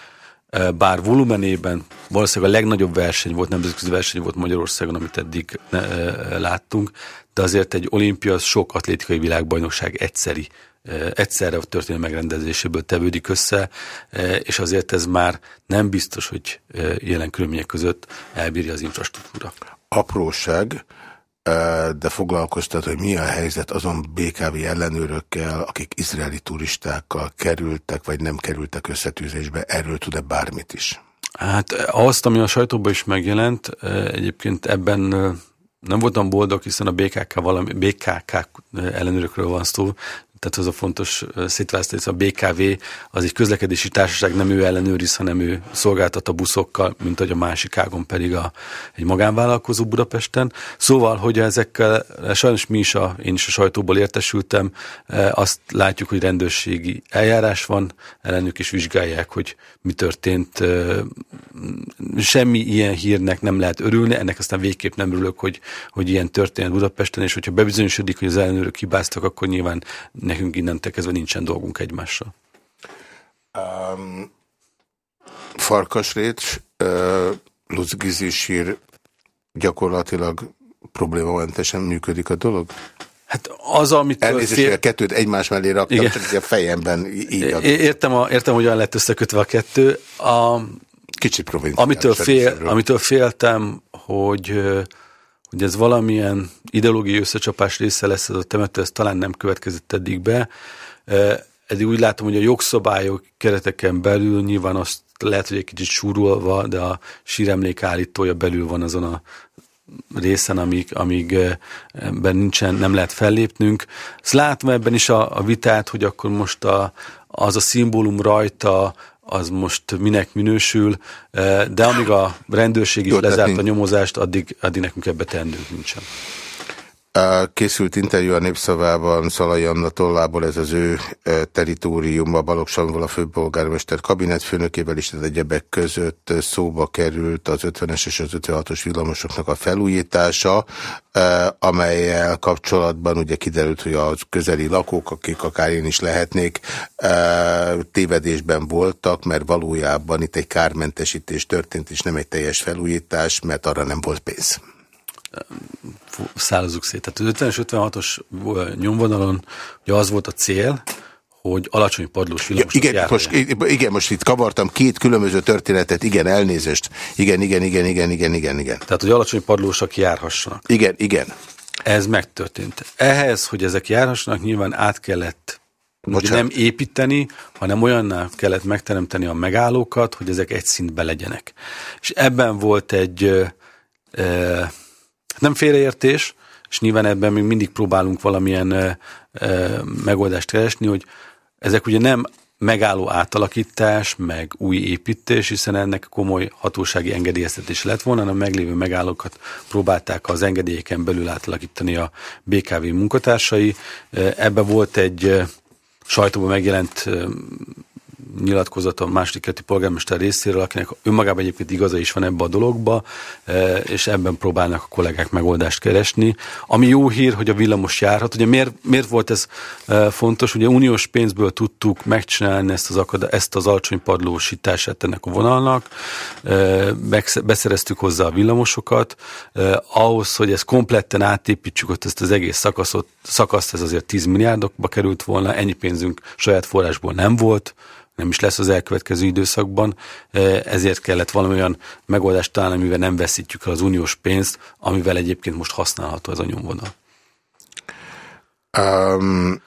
eh, bár volumenében valószínűleg a legnagyobb verseny volt, nemzetközi verseny volt Magyarországon, amit eddig ne, e, láttunk, de azért egy olimpia sok atlétikai világbajnokság egyszeri egyszerre történő megrendezéséből tevődik össze, és azért ez már nem biztos, hogy jelen körülmények között elbírja az infrastruktúra. Apróság, de foglalkoztat, hogy mi a helyzet azon BKV ellenőrökkel, akik izraeli turistákkal kerültek, vagy nem kerültek összetűzésbe, erről tud-e bármit is? Hát azt, ami a sajtóban is megjelent, egyébként ebben nem voltam boldog, hiszen a BKK, valami, BKK ellenőrökről van szó, tehát az a fontos szétválasztani, a BKV az egy közlekedési társaság, nem ő ellenőriz, hanem ő szolgáltat a buszokkal, mint hogy a másik ágon pedig a, egy magánvállalkozó Budapesten. Szóval, hogy ezekkel, sajnos mi is, a, én is a sajtóból értesültem, azt látjuk, hogy rendőrségi eljárás van, ellenük is vizsgálják, hogy mi történt. Semmi ilyen hírnek nem lehet örülni, ennek aztán végképp nem örülök, hogy, hogy ilyen történt Budapesten, és hogyha bebizonyosodik, hogy az ellenőrök hibáztak, akkor nyilván nekünk innentől kezdve nincsen dolgunk egymással. Um, Farkasrécs, uh, Lucgizi sír gyakorlatilag problémamentesen működik a dolog? Hát az, amit... Elnézést, fél... a kettőt egymás mellé raktam, Igen. csak a fejemben így adott. Értem, a, értem, hogyan lett összekötve a kettő. A, Kicsit provinciális. Amitől, fél, amitől féltem, hogy hogy ez valamilyen ideológiai összecsapás része lesz, ez a temető, ez talán nem következett eddig be. Eddig úgy látom, hogy a jogszabályok kereteken belül nyilván azt lehet, hogy egy kicsit súrolva, de a síremlék állítója belül van azon a részen, amíg, amíg ebben nincsen, nem lehet fellépnünk. Ezt látom ebben is a, a vitát, hogy akkor most a, az a szimbólum rajta az most minek minősül, eh, de amíg a rendőrség is Jó, lezárt a nyomozást, addig, addig nekünk ebbe teendőnk nincsen. Készült interjú a Népszavában Szalai Anna tollából, ez az ő teritoriuma, Balogh Samval a főpolgármester kabinetfőnökével is, tehát egyebek között szóba került az 50-es és az 56-os villamosoknak a felújítása, amelyel kapcsolatban ugye kiderült, hogy a közeli lakók, akik akár én is lehetnék, tévedésben voltak, mert valójában itt egy kármentesítés történt, és nem egy teljes felújítás, mert arra nem volt pénz szállazuk szét. Tehát az 50-es, 56-os nyomvonalon ugye az volt a cél, hogy alacsony padlós villamos. Ja, igen, most, igen, most itt kavartam két különböző történetet, igen, elnézést. Igen, igen, igen, igen, igen, igen, igen. Tehát, hogy alacsony padlósak járhassanak. Igen, igen. Ez megtörtént. Ehhez, hogy ezek járhassanak, nyilván át kellett nem építeni, hanem olyanná kellett megteremteni a megállókat, hogy ezek egy szintbe legyenek. És ebben volt egy e, nem félreértés, és nyilván ebben még mindig próbálunk valamilyen e, e, megoldást keresni, hogy ezek ugye nem megálló átalakítás, meg új építés, hiszen ennek komoly hatósági engedélyeztetés lett volna, hanem meglévő megállókat próbálták az engedélyeken belül átalakítani a BKV munkatársai. Ebbe volt egy sajtóban megjelent nyilatkozat a második kerületi polgármester részéről, akinek önmagában egyébként igaza is van ebbe a dologba, e, és ebben próbálnak a kollégák megoldást keresni. Ami jó hír, hogy a villamos járhat. Ugye miért, miért volt ez e, fontos? Ugye uniós pénzből tudtuk megcsinálni ezt az, akad, ezt az alacsony padlósítását ennek a vonalnak, e, beszereztük hozzá a villamosokat, ahhoz, hogy ezt kompletten átépítsük ott ezt az egész szakaszot, szakaszt, ez azért 10 milliárdokba került volna, ennyi pénzünk saját forrásból nem volt, nem is lesz az elkövetkező időszakban, ezért kellett valami olyan megoldást találni, amivel nem veszítjük el az uniós pénzt, amivel egyébként most használható ez a nyomvonal. Um,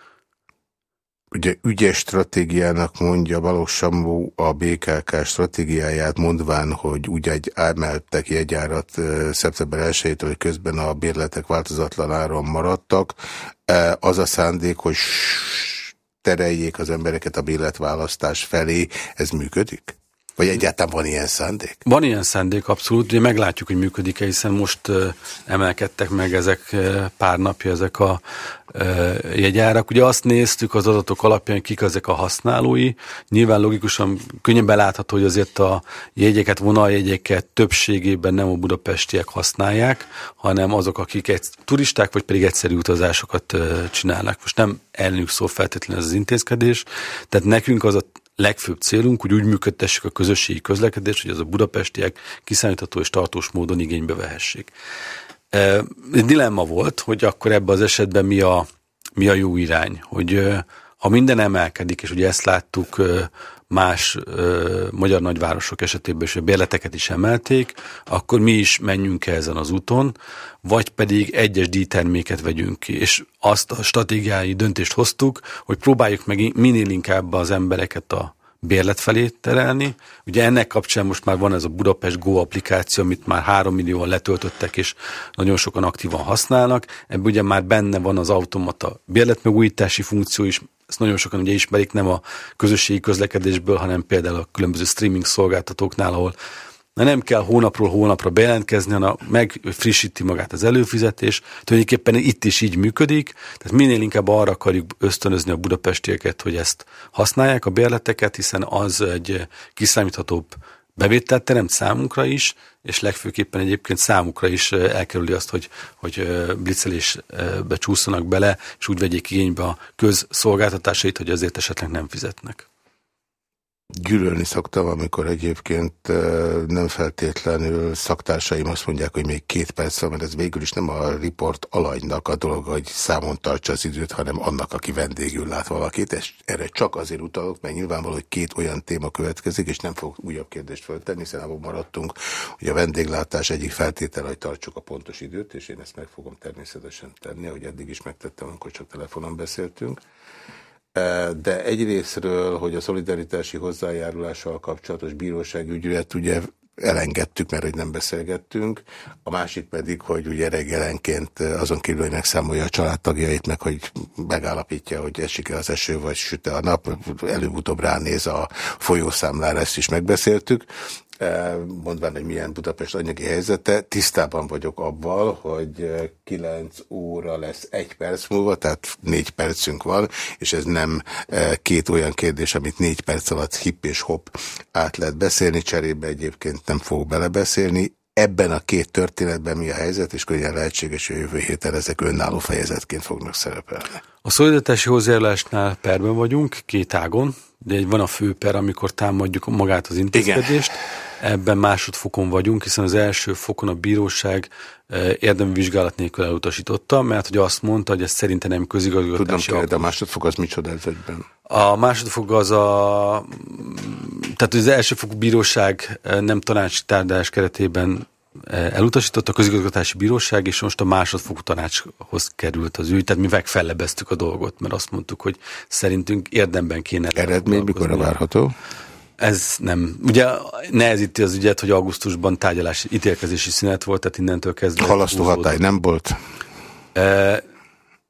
ugye ügyes stratégiának mondja Balogh Sambó a BKK stratégiáját, mondván, hogy úgy egy emeltek jegyárat szeptember 1 hogy közben a bérletek változatlan áron maradtak. Az a szándék, hogy tereljék az embereket a billetválasztás felé, ez működik? Vagy egyáltalán van ilyen szándék? Van ilyen szándék, abszolút. Ugye meglátjuk, hogy működik-e, hiszen most emelkedtek meg ezek pár napja ezek a jegyárak. Ugye azt néztük az adatok alapján, kik ezek a használói. Nyilván logikusan könnyen belátható, hogy azért a jegyeket, vonaljegyeket többségében nem a budapestiek használják, hanem azok, akik egy, turisták, vagy pedig egyszerű utazásokat csinálnak. Most nem elnök szó feltétlenül ez az intézkedés. Tehát nekünk az a legfőbb célunk, hogy úgy működtessük a közösségi közlekedést, hogy az a budapestiek kiszámítható és tartós módon igénybe vehessék. Egy dilemma volt, hogy akkor ebben az esetben mi a, mi a jó irány, hogy ha minden emelkedik, és ugye ezt láttuk más ö, magyar nagyvárosok esetében is a bérleteket is emelték, akkor mi is menjünk -e ezen az úton, vagy pedig egyes díjterméket vegyünk ki. És azt a stratégiai döntést hoztuk, hogy próbáljuk meg minél inkább az embereket a bérlet felé terelni. Ugye ennek kapcsán most már van ez a Budapest Go applikáció, amit már 3 millióan letöltöttek, és nagyon sokan aktívan használnak. Ebben ugye már benne van az automata bérletmegújítási funkció is, ezt nagyon sokan ugye ismerik, nem a közösségi közlekedésből, hanem például a különböző streaming szolgáltatóknál, ahol nem kell hónapról hónapra bejelentkezni, hanem megfrissíti magát az előfizetés. Tulajdonképpen itt is így működik, tehát minél inkább arra akarjuk ösztönözni a budapestieket, hogy ezt használják a bérleteket, hiszen az egy kiszámíthatóbb bevételt teremt számunkra is, és legfőképpen egyébként számukra is elkerüli azt, hogy, hogy blitzelésbe csúszanak bele, és úgy vegyék igénybe a közszolgáltatásait, hogy azért esetleg nem fizetnek. Gyűlölni szoktam, amikor egyébként nem feltétlenül szaktársaim azt mondják, hogy még két perc van, mert ez végül is nem a riport alanynak a dolog, hogy számon tartsa az időt, hanem annak, aki vendégül lát valakit. És erre csak azért utalok, mert nyilvánvaló, hogy két olyan téma következik, és nem fog újabb kérdést föltenni, hiszen abban maradtunk, hogy a vendéglátás egyik feltétel, hogy tartsuk a pontos időt, és én ezt meg fogom természetesen tenni, ahogy eddig is megtettem, amikor csak telefonon beszéltünk. De egyrésztről, hogy a szolidaritási hozzájárulással kapcsolatos bíróságügyret ugye elengedtük, mert hogy nem beszélgettünk. A másik pedig, hogy ugye reggelenként azon kívül, hogy megszámolja a családtagjait, meg hogy megállapítja, hogy esik-e az eső, vagy süt-e a nap, előbb-utóbb ránéz a folyószámlára, ezt is megbeszéltük mondván, hogy milyen Budapest anyagi helyzete, tisztában vagyok abban, hogy 9 óra lesz egy perc múlva, tehát négy percünk van, és ez nem két olyan kérdés, amit négy perc alatt hip és hopp át lehet beszélni, cserébe egyébként nem fog belebeszélni. Ebben a két történetben mi a helyzet, és könnyen lehetséges, hogy jövő héten ezek önálló fejezetként fognak szerepelni. A szolidaritási hozzájárulásnál perben vagyunk, két ágon, de van a fő per, amikor támadjuk magát az intézkedést. Igen ebben másodfokon vagyunk, hiszen az első fokon a bíróság érdemi vizsgálat nélkül elutasította, mert hogy azt mondta, hogy ez szerintem nem közigazgatási Tudom, de a másodfok az micsoda ez egyben? A másodfok az a... Tehát az elsőfokú bíróság nem tanácsi tárgyalás keretében elutasított a közigazgatási bíróság, és most a másodfokú tanácshoz került az ügy, tehát mi megfellebeztük a dolgot, mert azt mondtuk, hogy szerintünk érdemben kéne. Eredmény mikor várható? Ez nem. Ugye nehezíti az ügyet, hogy augusztusban tárgyalási, ítélkezési szünet volt, tehát innentől kezdve... Halasztó hatály nem volt?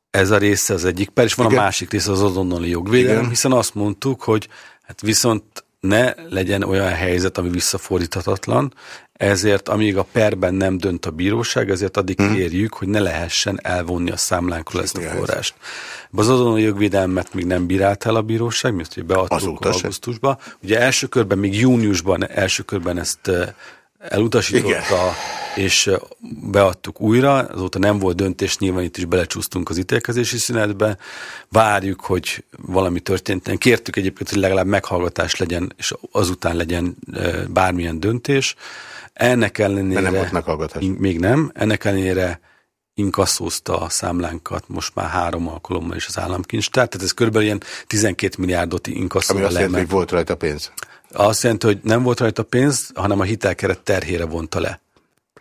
Ez a része az egyik per, és van Igen. a másik része az azonnali jogvédelem, Igen. hiszen azt mondtuk, hogy hát viszont ne legyen olyan helyzet, ami visszafordíthatatlan, ezért amíg a perben nem dönt a bíróság, ezért addig hmm. kérjük, hogy ne lehessen elvonni a számlánkról ezt a forrást. Az azonnali jogvédelmet még nem bírált el a bíróság, mert ugye beadtuk augusztusba. Ugye első körben, még júniusban első körben ezt elutasította, Igen. és beadtuk újra, azóta nem volt döntés, nyilván itt is belecsúsztunk az ítélkezési szünetbe, várjuk, hogy valami történt. Kértük egyébként, hogy legalább meghallgatás legyen, és azután legyen bármilyen döntés. Ennek ellenére... nem volt meghallgatás. Még nem. Ennek ellenére inkasszózta a számlánkat most már három alkalommal is az államkincstár, tehát ez körülbelül ilyen 12 milliárdot inkasszóval Ami azt jelenti, hogy volt rajta pénz. Azt jelenti, hogy nem volt rajta pénz, hanem a hitelkeret terhére vonta le.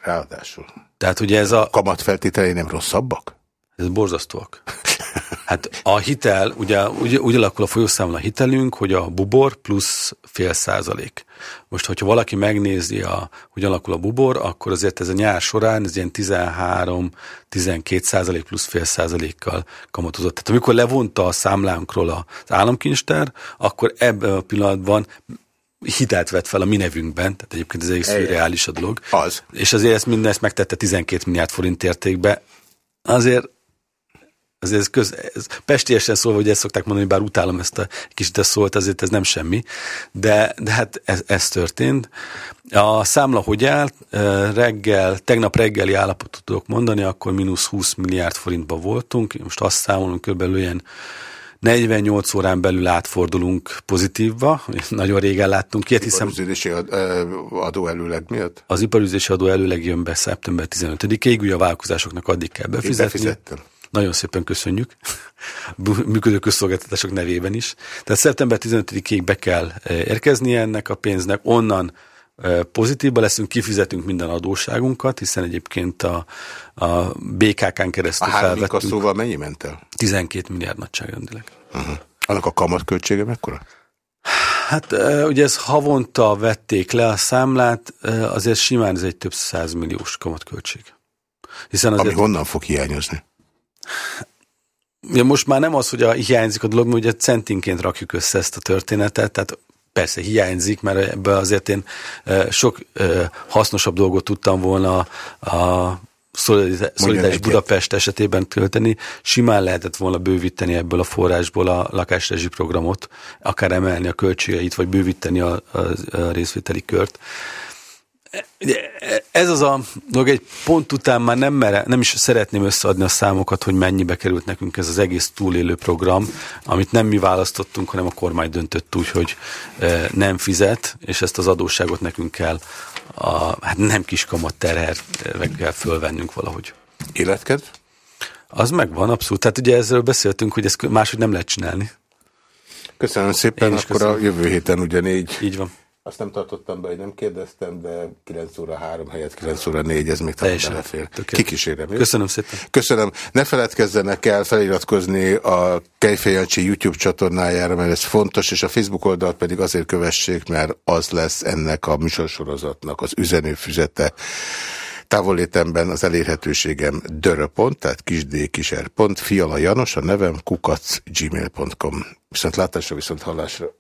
Ráadásul. Tehát ugye ez a... Kamatfeltételei nem rosszabbak? Ez borzasztóak. <laughs> Hát a hitel, ugye úgy, úgy alakul a folyószámla a hitelünk, hogy a bubor plusz fél százalék. Most, hogyha valaki megnézi, a, hogy alakul a bubor, akkor azért ez a nyár során ez ilyen 13-12 százalék plusz fél százalékkal kamatozott. Tehát amikor levonta a számlánkról az államkincstár, akkor ebben a pillanatban hitelt vett fel a mi nevünkben, tehát egyébként ez egy szürreális a dolog. Az. És azért ezt mindezt megtette 12 milliárd forint értékbe. Azért azért ez, köz, ez pestiesen szólva, hogy ezt szokták mondani, bár utálom ezt a kicsit ezt szólt, azért ez nem semmi, de, de hát ez, ez történt. A számla hogy áll? Reggel, tegnap reggeli állapotot tudok mondani, akkor mínusz 20 milliárd forintba voltunk, most azt számolunk körülbelül ilyen 48 órán belül átfordulunk pozitívba, nagyon régen láttunk ki. Hiszen iparüzési adó előleg miatt? Az iparüzési adó előleg jön be szeptember 15-ig, ugye a vállalkozásoknak addig kell befizetni. Én befizettem. Nagyon szépen köszönjük, működő közszolgáltatások nevében is. Tehát szeptember 15-ig be kell érkeznie ennek a pénznek, onnan pozitívba leszünk, kifizetünk minden adóságunkat, hiszen egyébként a, a BKK-n keresztül a felvettünk. A szóval mennyi ment el? 12 milliárd nagyságrendileg. Uh-huh. Annak a kamatköltsége mekkora? Hát ugye ez havonta vették le a számlát, azért simán ez egy több százmilliós kamatköltség. Hiszen azért, Ami honnan fog hiányozni? Ja, most már nem az, hogy a, hiányzik a dolog, mert ugye centinként rakjuk össze ezt a történetet, tehát persze hiányzik, mert ebbe azért én sok hasznosabb dolgot tudtam volna a Szolidáris Budapest esetében tölteni, simán lehetett volna bővíteni ebből a forrásból a lakásrezsi programot, akár emelni a költségeit, vagy bővíteni a, a, a részvételi kört ez az a dolog, egy pont után már nem, mere, nem is szeretném összeadni a számokat, hogy mennyibe került nekünk ez az egész túlélő program, amit nem mi választottunk, hanem a kormány döntött úgy, hogy e, nem fizet, és ezt az adósságot nekünk kell a, hát nem kis kamat terherre kell fölvennünk valahogy. Életked? Az megvan, abszolút. Tehát ugye ezzel beszéltünk, hogy ezt máshogy nem lehet csinálni. Köszönöm szépen, akkor köszönöm. a jövő héten ugyanígy. Így van. Azt nem tartottam be, hogy nem kérdeztem, de 9 óra 3 helyett 9 óra 4, ez még talán belefér. Kikísérem. Köszönöm szépen. Köszönöm. Ne feledkezzenek el feliratkozni a Kejfejancsi YouTube csatornájára, mert ez fontos, és a Facebook oldalt pedig azért kövessék, mert az lesz ennek a műsorsorozatnak az üzenőfüzete. Távolétemben az elérhetőségem döröpont, tehát kisdkiser.fiala Janos, a nevem kukac gmail.com. Viszont látásra, viszont hallásra.